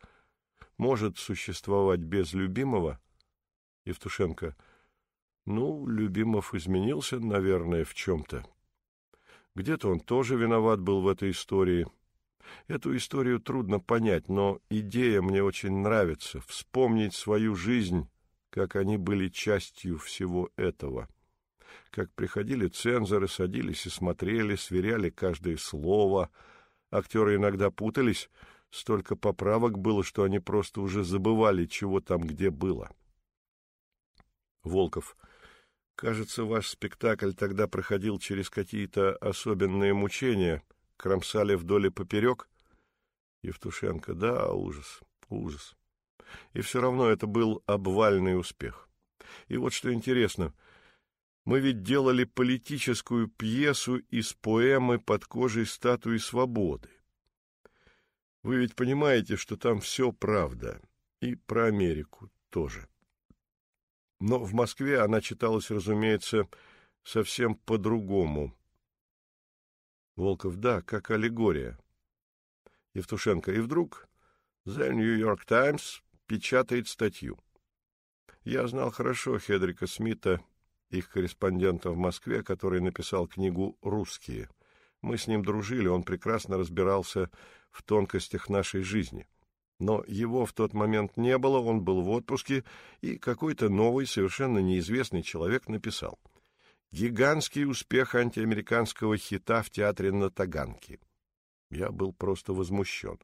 может существовать без любимого? Евтушенко. Ну, Любимов изменился, наверное, в чем-то. Где-то он тоже виноват был в этой истории. Эту историю трудно понять, но идея мне очень нравится. Вспомнить свою жизнь, как они были частью всего этого. Как приходили цензоры, садились и смотрели, сверяли каждое слово — Актеры иногда путались, столько поправок было, что они просто уже забывали, чего там где было. Волков. Кажется, ваш спектакль тогда проходил через какие-то особенные мучения, кромсали вдоль и поперек. Евтушенко. Да, ужас, ужас. И все равно это был обвальный успех. И вот что интересно — мы ведь делали политическую пьесу из поэмы «Под кожей статуи свободы». Вы ведь понимаете, что там все правда, и про Америку тоже. Но в Москве она читалась, разумеется, совсем по-другому. Волков, да, как аллегория. Евтушенко, и вдруг The New York Times печатает статью. Я знал хорошо Хедрика Смита, их корреспондента в Москве, который написал книгу «Русские». Мы с ним дружили, он прекрасно разбирался в тонкостях нашей жизни. Но его в тот момент не было, он был в отпуске, и какой-то новый, совершенно неизвестный человек написал «Гигантский успех антиамериканского хита в театре на Таганке». Я был просто возмущен.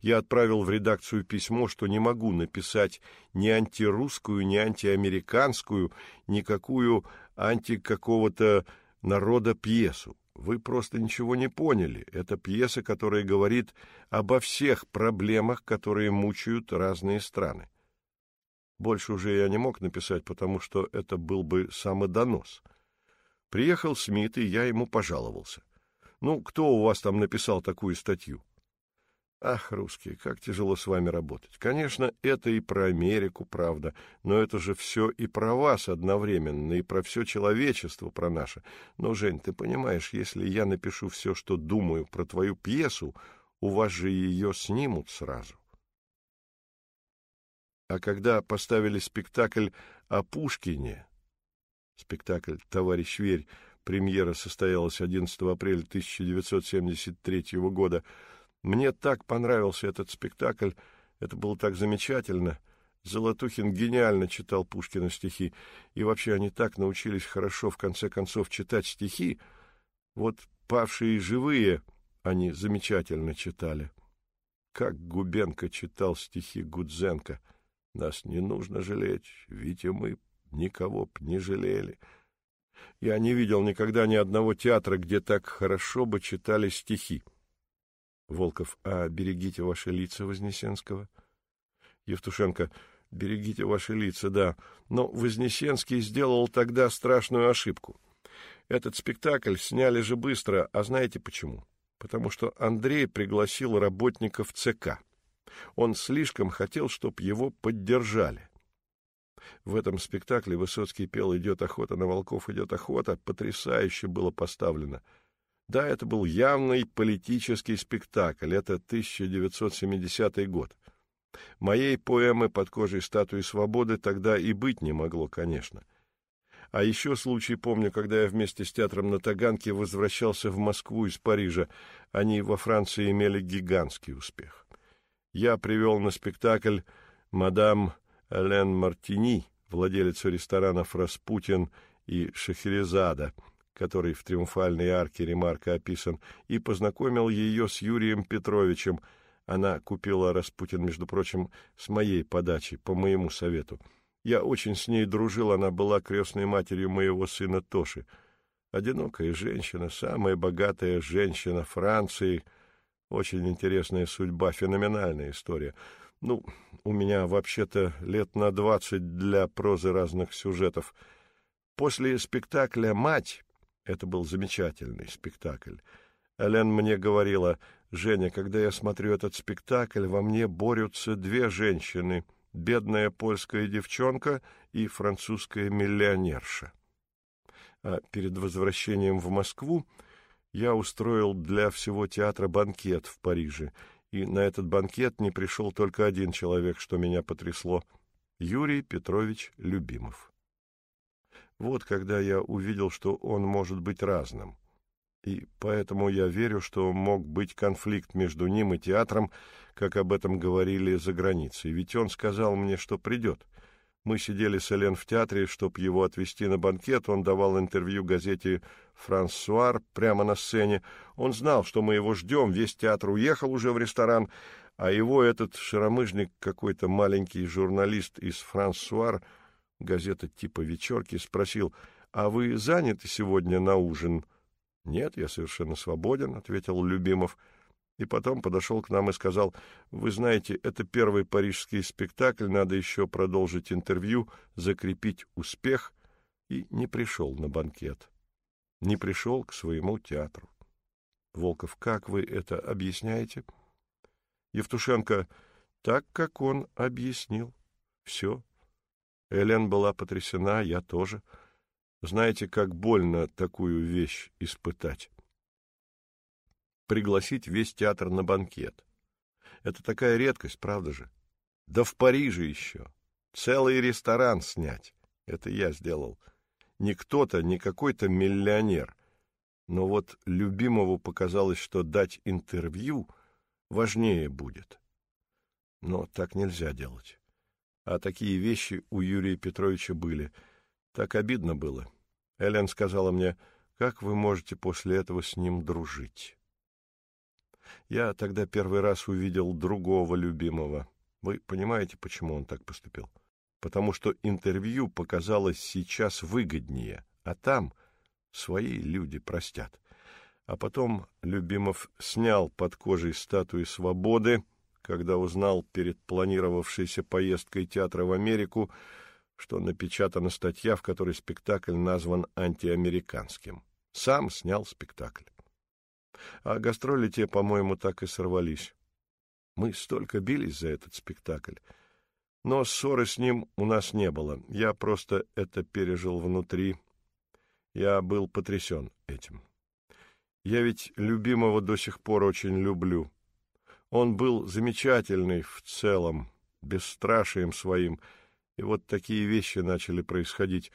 Я отправил в редакцию письмо, что не могу написать ни антирусскую, ни антиамериканскую, никакую анти какого-то народа пьесу. вы просто ничего не поняли. Это пьеса, которая говорит обо всех проблемах, которые мучают разные страны. Больше уже я не мог написать, потому что это был бы самодонос. Приехал Смит, и я ему пожаловался. Ну, кто у вас там написал такую статью? Ах, русские, как тяжело с вами работать. Конечно, это и про Америку, правда, но это же все и про вас одновременно, и про все человечество, про наше. Но, Жень, ты понимаешь, если я напишу все, что думаю про твою пьесу, у вас же ее снимут сразу. А когда поставили спектакль о Пушкине, спектакль «Товарищ Верь», премьера состоялась 11 апреля 1973 года, мне так понравился этот спектакль, это было так замечательно. Золотухин гениально читал Пушкина стихи, и вообще они так научились хорошо в конце концов читать стихи. Вот павшие живые они замечательно читали. Как Губенко читал стихи Гудзенко. Нас не нужно жалеть, ведь и мы никого б не жалели. Я не видел никогда ни одного театра, где так хорошо бы читали стихи. Волков, а берегите ваши лица Вознесенского? Евтушенко, берегите ваши лица, да. Но Вознесенский сделал тогда страшную ошибку. Этот спектакль сняли же быстро, а знаете почему? Потому что Андрей пригласил работников ЦК. Он слишком хотел, чтобы его поддержали. В этом спектакле Высоцкий пел «Идет охота на волков, идет охота». Потрясающе было поставлено — да, это был явный политический спектакль, это 1970 год. Моей поэмы «Под кожей статуи свободы» тогда и быть не могло, конечно. А еще случай помню, когда я вместе с театром на Таганке возвращался в Москву из Парижа. Они во Франции имели гигантский успех. Я привел на спектакль мадам Элен Мартини, владелицу ресторанов «Распутин» и «Шахерезада», который в «Триумфальной арке» ремарка описан, и познакомил ее с Юрием Петровичем. Она купила Распутин, между прочим, с моей подачи, по моему совету. Я очень с ней дружил, она была крестной матерью моего сына Тоши. Одинокая женщина, самая богатая женщина Франции. Очень интересная судьба, феноменальная история. Ну, у меня вообще-то лет на двадцать для прозы разных сюжетов. После спектакля «Мать» Это был замечательный спектакль. Элен мне говорила, «Женя, когда я смотрю этот спектакль, во мне борются две женщины, бедная польская девчонка и французская миллионерша». А перед возвращением в Москву я устроил для всего театра банкет в Париже, и на этот банкет не пришел только один человек, что меня потрясло — Юрий Петрович Любимов. Вот когда я увидел, что он может быть разным. И поэтому я верю, что мог быть конфликт между ним и театром, как об этом говорили за границей. Ведь он сказал мне, что придет. Мы сидели с Элен в театре, чтобы его отвезти на банкет. Он давал интервью газете «Франсуар» прямо на сцене. Он знал, что мы его ждем. Весь театр уехал уже в ресторан, а его этот шаромыжник, какой-то маленький журналист из «Франсуар», газета типа «Вечерки», спросил, «А вы заняты сегодня на ужин?» «Нет, я совершенно свободен», — ответил Любимов. И потом подошел к нам и сказал, «Вы знаете, это первый парижский спектакль, надо еще продолжить интервью, закрепить успех». И не пришел на банкет. Не пришел к своему театру. Волков, как вы это объясняете? Евтушенко, так, как он объяснил. Все, Элен была потрясена, я тоже. Знаете, как больно такую вещь испытать? Пригласить весь театр на банкет. Это такая редкость, правда же? Да в Париже еще. Целый ресторан снять. Это я сделал. Не кто-то, не какой-то миллионер. Но вот любимому показалось, что дать интервью важнее будет. Но так нельзя делать. А такие вещи у Юрия Петровича были. Так обидно было. Элен сказала мне, как вы можете после этого с ним дружить? Я тогда первый раз увидел другого любимого. Вы понимаете, почему он так поступил? Потому что интервью показалось сейчас выгоднее, а там свои люди простят. А потом Любимов снял под кожей статуи свободы, когда узнал перед планировавшейся поездкой театра в Америку, что напечатана статья, в которой спектакль назван антиамериканским. Сам снял спектакль. А гастроли те, по-моему, так и сорвались. Мы столько бились за этот спектакль. Но ссоры с ним у нас не было. Я просто это пережил внутри. Я был потрясен этим. Я ведь любимого до сих пор очень люблю. Он был замечательный в целом, бесстрашием своим, и вот такие вещи начали происходить,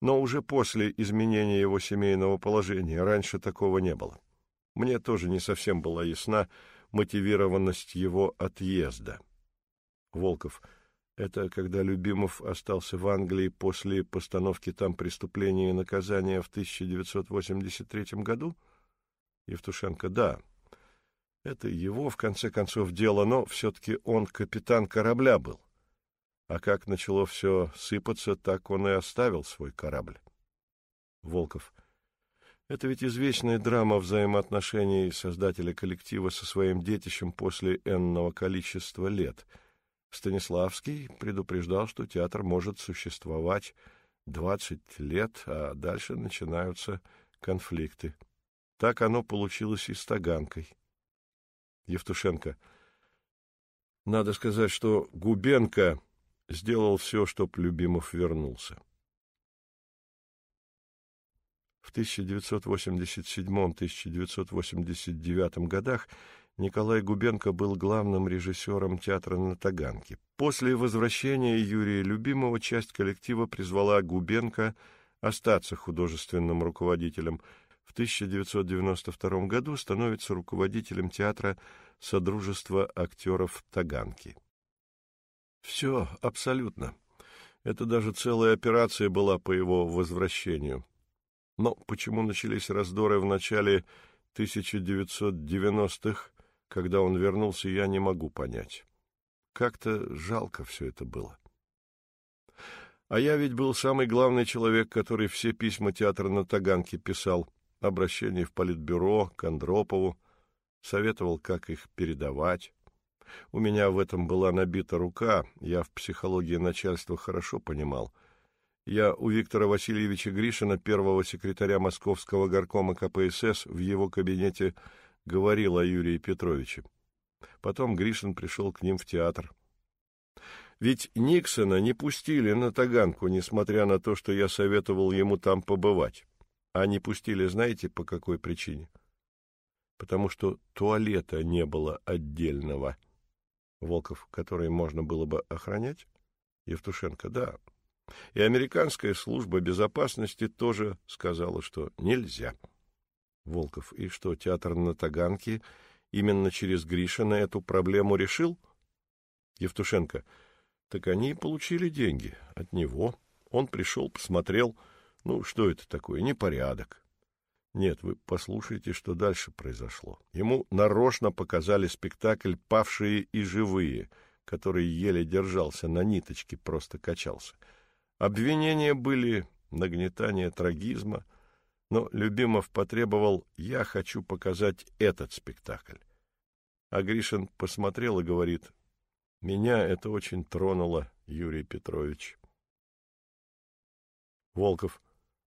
но уже после изменения его семейного положения, раньше такого не было. Мне тоже не совсем была ясна мотивированность его отъезда. Волков. Это когда Любимов остался в Англии после постановки там преступления и наказания в 1983 году? Евтушенко. Да. Это его, в конце концов, дело, но все-таки он капитан корабля был. А как начало все сыпаться, так он и оставил свой корабль. Волков. Это ведь извечная драма взаимоотношений создателя коллектива со своим детищем после энного количества лет. Станиславский предупреждал, что театр может существовать двадцать лет, а дальше начинаются конфликты. Так оно получилось и с Таганкой. Евтушенко. Надо сказать, что Губенко сделал все, чтоб Любимов вернулся. В 1987-1989 годах Николай Губенко был главным режиссером театра на Таганке. После возвращения Юрия Любимого часть коллектива призвала Губенко остаться художественным руководителем. В 1992 году становится руководителем театра Содружества актеров Таганки. Все абсолютно. Это даже целая операция была по его возвращению. Но почему начались раздоры в начале 1990-х, когда он вернулся, я не могу понять. Как-то жалко все это было. А я ведь был самый главный человек, который все письма театра на Таганке писал, обращения в Политбюро, к Андропову, советовал, как их передавать. У меня в этом была набита рука, я в психологии начальства хорошо понимал — я у Виктора Васильевича Гришина, первого секретаря Московского горкома КПСС, в его кабинете говорил о Юрии Петровиче. Потом Гришин пришел к ним в театр. Ведь Никсона не пустили на Таганку, несмотря на то, что я советовал ему там побывать. А не пустили, знаете, по какой причине? Потому что туалета не было отдельного. Волков, который можно было бы охранять? Евтушенко, да. И американская служба безопасности тоже сказала, что нельзя. Волков, и что, театр на Таганке именно через Гришина эту проблему решил? Евтушенко, так они получили деньги от него. Он пришел, посмотрел, ну, что это такое, непорядок. Нет, вы послушайте, что дальше произошло. Ему нарочно показали спектакль «Павшие и живые», который еле держался на ниточке, просто качался — Обвинения были нагнетание трагизма, но Любимов потребовал «я хочу показать этот спектакль». А Гришин посмотрел и говорит «меня это очень тронуло, Юрий Петрович». Волков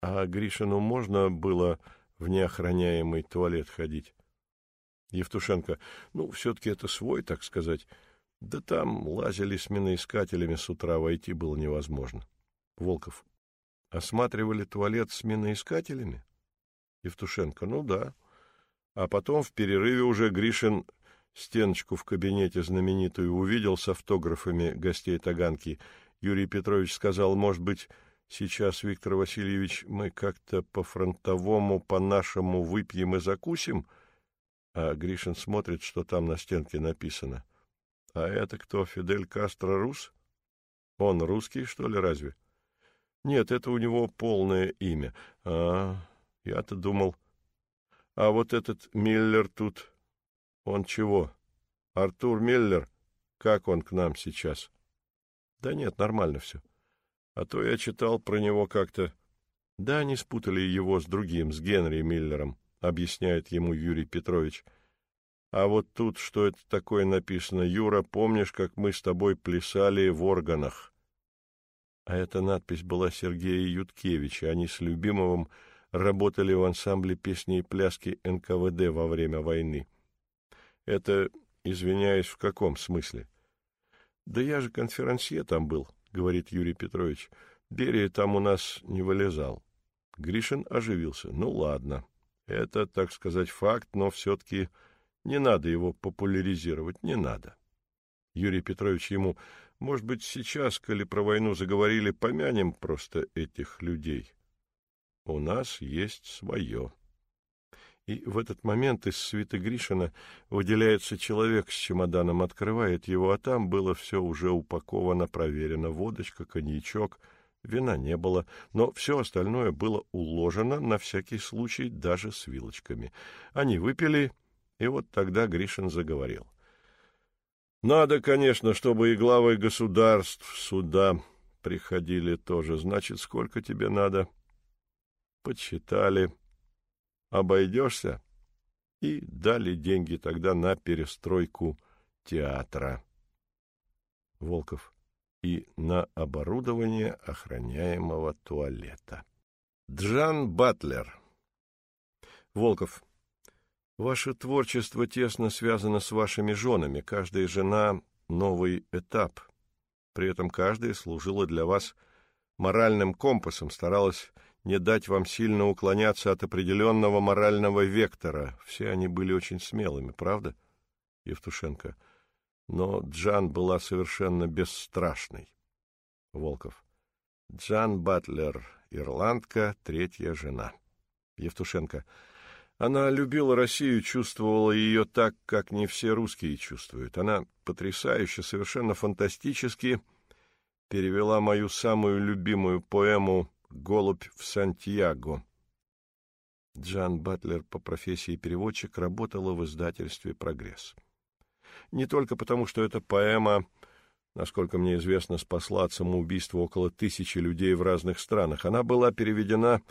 «а Гришину можно было в неохраняемый туалет ходить?» Евтушенко «ну, все-таки это свой, так сказать». Да там лазили с миноискателями с утра, войти было невозможно. Волков. Осматривали туалет с миноискателями? Евтушенко. Ну да. А потом в перерыве уже Гришин стеночку в кабинете знаменитую увидел с автографами гостей Таганки. Юрий Петрович сказал, может быть, сейчас, Виктор Васильевич, мы как-то по-фронтовому, по-нашему выпьем и закусим? А Гришин смотрит, что там на стенке написано. А это кто, Фидель Кастро Рус? Он русский, что ли, разве? — нет, это у него полное имя. А, я-то думал... А вот этот Миллер тут... Он чего? Артур Миллер? Как он к нам сейчас? Да нет, нормально все. А то я читал про него как-то... Да, они спутали его с другим, с Генри Миллером. — объясняет ему Юрий Петрович. «А вот тут что это такое написано? Юра, помнишь, как мы с тобой плясали в органах?» А эта надпись была Сергея Юткевича. Они с Любимовым работали в ансамбле песни и пляски НКВД во время войны. Это, извиняюсь, в каком смысле? Да я же конферансье там был, говорит Юрий Петрович. Берия там у нас не вылезал. Гришин оживился. Ну ладно, это, так сказать, факт, но все-таки не надо его популяризировать, не надо. Юрий Петрович ему, может быть, сейчас, коли про войну заговорили, помянем просто этих людей. У нас есть свое. И в этот момент из свиты Гришина выделяется человек с чемоданом, открывает его, а там было все уже упаковано, проверено, водочка, коньячок, вина не было, но все остальное было уложено на всякий случай даже с вилочками. Они выпили, и вот тогда Гришин заговорил. Надо, конечно, чтобы и главы государств сюда приходили тоже. Значит, сколько тебе надо? Подсчитали. Обойдешься? И дали деньги тогда на перестройку театра. Волков. И на оборудование охраняемого туалета. Джан Батлер. Волков. Ваше творчество тесно связано с вашими женами. Каждая жена — новый этап. При этом каждая служила для вас моральным компасом, старалась не дать вам сильно уклоняться от определенного морального вектора. Все они были очень смелыми, правда, Евтушенко? Но Джан была совершенно бесстрашной. Волков. Джан Батлер, ирландка, третья жена. Евтушенко. Она любила Россию, чувствовала ее так, как не все русские чувствуют. Она потрясающе, совершенно фантастически перевела мою самую любимую поэму «Голубь в Сантьяго». Джан Батлер по профессии переводчик работала в издательстве «Прогресс». Не только потому, что эта поэма, насколько мне известно, спасла от самоубийства около тысячи людей в разных странах. Она была переведена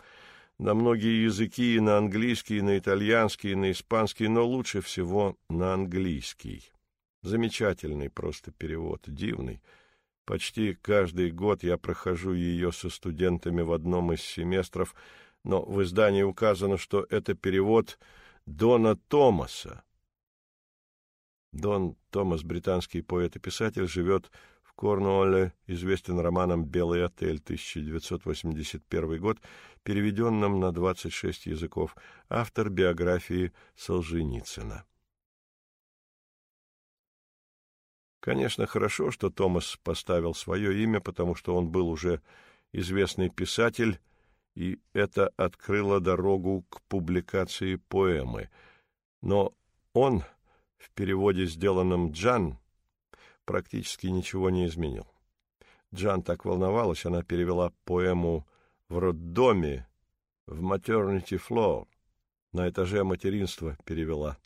на многие языки, и на английский, и на итальянский, и на испанский, но лучше всего на английский. Замечательный просто перевод, дивный. Почти каждый год я прохожу ее со студентами в одном из семестров, но в издании указано, что это перевод Дона Томаса. Дон Томас, британский поэт и писатель, живет Корнуолле известен романом «Белый отель» 1981 год, переведенным на 26 языков, автор биографии Солженицына. Конечно, хорошо, что Томас поставил свое имя, потому что он был уже известный писатель, и это открыло дорогу к публикации поэмы. Но он, в переводе, сделанном Джан, практически ничего не изменил. Джан так волновалась, она перевела поэму в роддоме, в maternity floor, на этаже материнства перевела.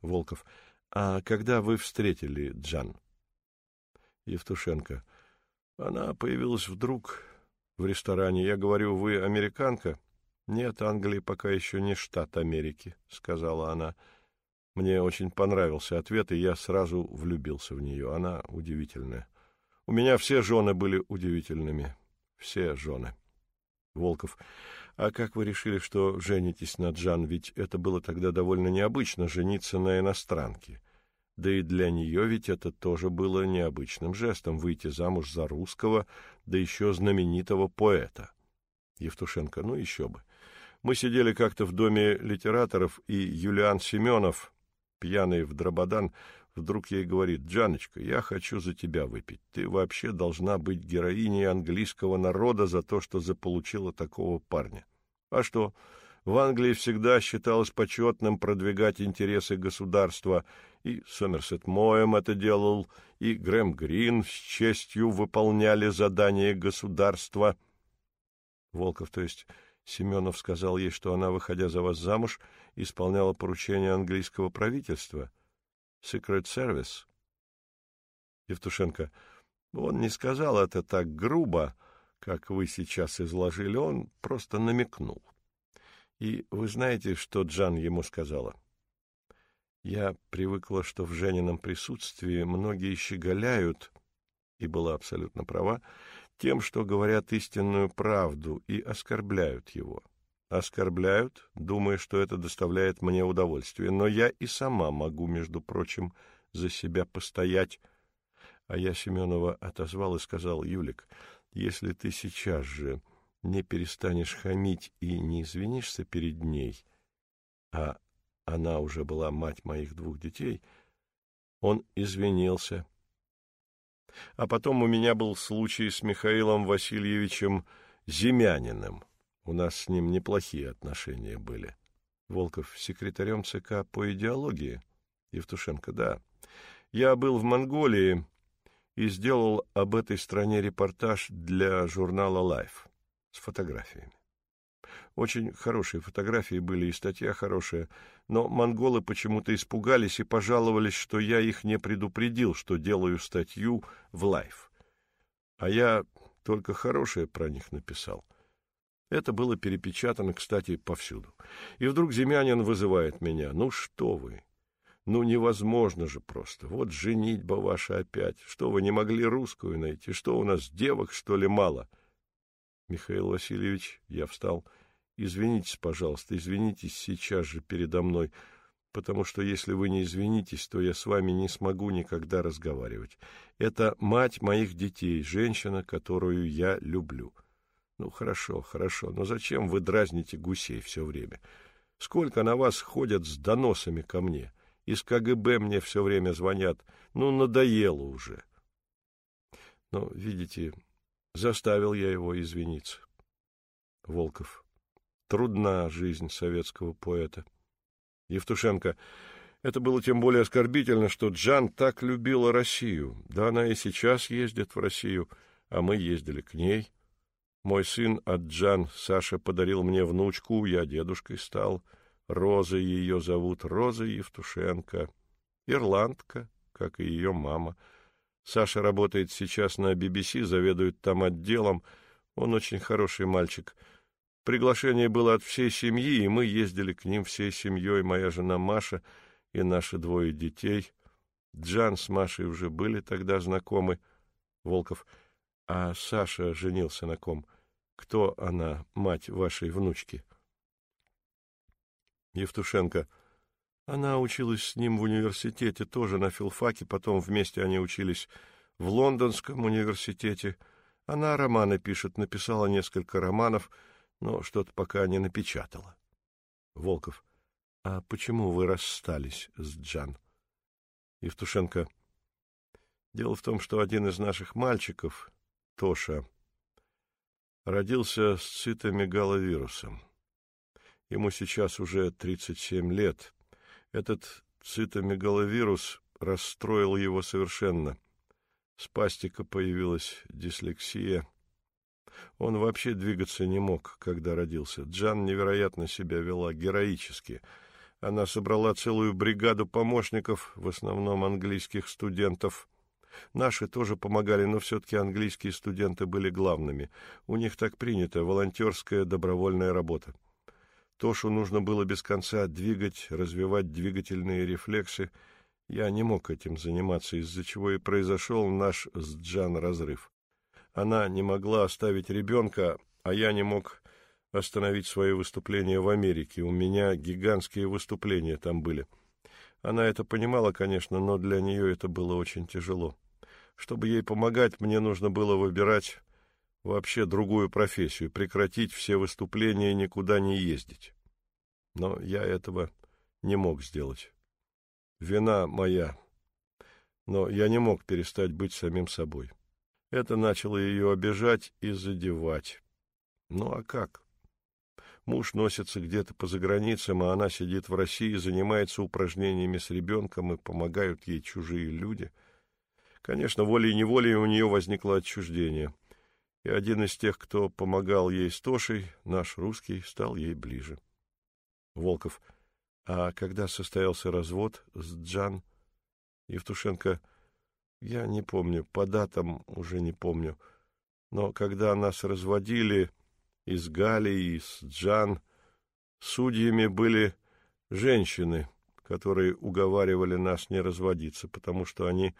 Волков. А когда вы встретили Джан? Евтушенко. Она появилась вдруг в ресторане. Я говорю, вы американка? Нет, Англия пока еще не штат Америки, сказала она. Мне очень понравился ответ, и я сразу влюбился в нее. Она удивительная. У меня все жены были удивительными. Все жены. Волков. А как вы решили, что женитесь на Джан? Ведь это было тогда довольно необычно, жениться на иностранке. Да и для нее ведь это тоже было необычным жестом — выйти замуж за русского, да еще знаменитого поэта. Евтушенко. Ну, еще бы. Мы сидели как-то в доме литераторов, и Юлиан Семенов, пьяный в дрободан, вдруг ей говорит, «Джаночка, я хочу за тебя выпить. Ты вообще должна быть героиней английского народа за то, что заполучила такого парня». А что, в Англии всегда считалось почетным продвигать интересы государства, и Сомерсет Моэм это делал, и Грэм Грин с честью выполняли задания государства. Волков, то есть Семенов сказал ей, что она, выходя за вас замуж, исполняла поручение английского правительства. Secret Service. Евтушенко. Он не сказал это так грубо, как вы сейчас изложили, он просто намекнул. И вы знаете, что Джан ему сказала? Я привыкла, что в Женином присутствии многие щеголяют, и была абсолютно права, тем, что говорят истинную правду и оскорбляют его. Оскорбляют, думая, что это доставляет мне удовольствие, но я и сама могу, между прочим, за себя постоять. А я Семенова отозвал и сказал, Юлик, если ты сейчас же не перестанешь хамить и не извинишься перед ней, а она уже была мать моих двух детей, он извинился. А потом у меня был случай с Михаилом Васильевичем Земяниным. У нас с ним неплохие отношения были. Волков секретарем ЦК по идеологии. Евтушенко, да. Я был в Монголии и сделал об этой стране репортаж для журнала Life с фотографиями. Очень хорошие фотографии были и статья хорошая, но монголы почему-то испугались и пожаловались, что я их не предупредил, что делаю статью в лайф. А я только хорошее про них написал. Это было перепечатано, кстати, повсюду. И вдруг земянин вызывает меня. «Ну что вы? Ну невозможно же просто. Вот женитьба ваша опять. Что вы не могли русскую найти? Что у нас девок, что ли, мало?» Михаил Васильевич, я встал. Извинитесь, пожалуйста, извинитесь сейчас же передо мной, потому что если вы не извинитесь, то я с вами не смогу никогда разговаривать. Это мать моих детей, женщина, которую я люблю. Ну, хорошо, хорошо, но зачем вы дразните гусей все время? Сколько на вас ходят с доносами ко мне? Из КГБ мне все время звонят. Ну, надоело уже. Но, видите, Заставил я его извиниться. Волков. Трудна жизнь советского поэта. Евтушенко. Это было тем более оскорбительно, что Джан так любила Россию. Да она и сейчас ездит в Россию, а мы ездили к ней. Мой сын от Джан, Саша, подарил мне внучку, я дедушкой стал. Роза ее зовут, Роза Евтушенко. Ирландка, как и ее мама. Саша работает сейчас на BBC, заведует там отделом. Он очень хороший мальчик. Приглашение было от всей семьи, и мы ездили к ним всей семьей, моя жена Маша и наши двое детей. Джан с Машей уже были тогда знакомы. Волков. А Саша женился на ком? Кто она, мать вашей внучки? Евтушенко. Она училась с ним в университете, тоже на филфаке, потом вместе они учились в Лондонском университете. Она романы пишет, написала несколько романов, но что-то пока не напечатала. Волков. А почему вы расстались с Джан? Евтушенко. Дело в том, что один из наших мальчиков, Тоша, родился с цитомегаловирусом. Ему сейчас уже 37 лет. Этот цитомегаловирус расстроил его совершенно. Спастика появилась, дислексия. Он вообще двигаться не мог, когда родился. Джан невероятно себя вела, героически. Она собрала целую бригаду помощников, в основном английских студентов. Наши тоже помогали, но все-таки английские студенты были главными. У них так принято, волонтерская добровольная работа. Тошу нужно было без конца двигать, развивать двигательные рефлексы. Я не мог этим заниматься, из-за чего и произошел наш с Джан разрыв. Она не могла оставить ребенка, а я не мог остановить свои выступления в Америке. У меня гигантские выступления там были. Она это понимала, конечно, но для нее это было очень тяжело. Чтобы ей помогать, мне нужно было выбирать вообще другую профессию, прекратить все выступления и никуда не ездить. Но я этого не мог сделать. Вина моя, но я не мог перестать быть самим собой. Это начало ее обижать и задевать. Ну а как? Муж носится где-то по заграницам, а она сидит в России, занимается упражнениями с ребенком, и помогают ей чужие люди. Конечно, волей-неволей у нее возникло отчуждение — и один из тех, кто помогал ей с Тошей, наш русский, стал ей ближе. Волков. А когда состоялся развод с Джан? Евтушенко. Я не помню, по датам уже не помню. Но когда нас разводили и с Галей, и с Джан, Судьями были женщины, которые уговаривали нас не разводиться, потому что они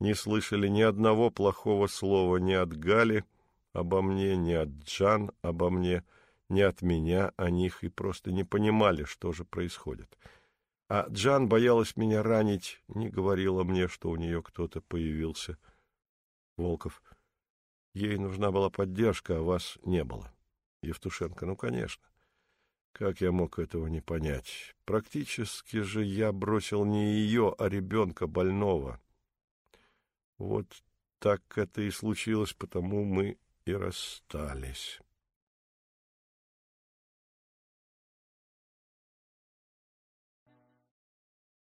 не слышали ни одного плохого слова ни от Гали обо мне, ни от Джан обо мне, ни от меня о них, и просто не понимали, что же происходит. А Джан боялась меня ранить, не говорила мне, что у нее кто-то появился. Волков. Ей нужна была поддержка, а вас не было. Евтушенко. Ну, конечно. Как я мог этого не понять? Практически же я бросил не ее, а ребенка больного. Вот так это и случилось, потому мы и расстались.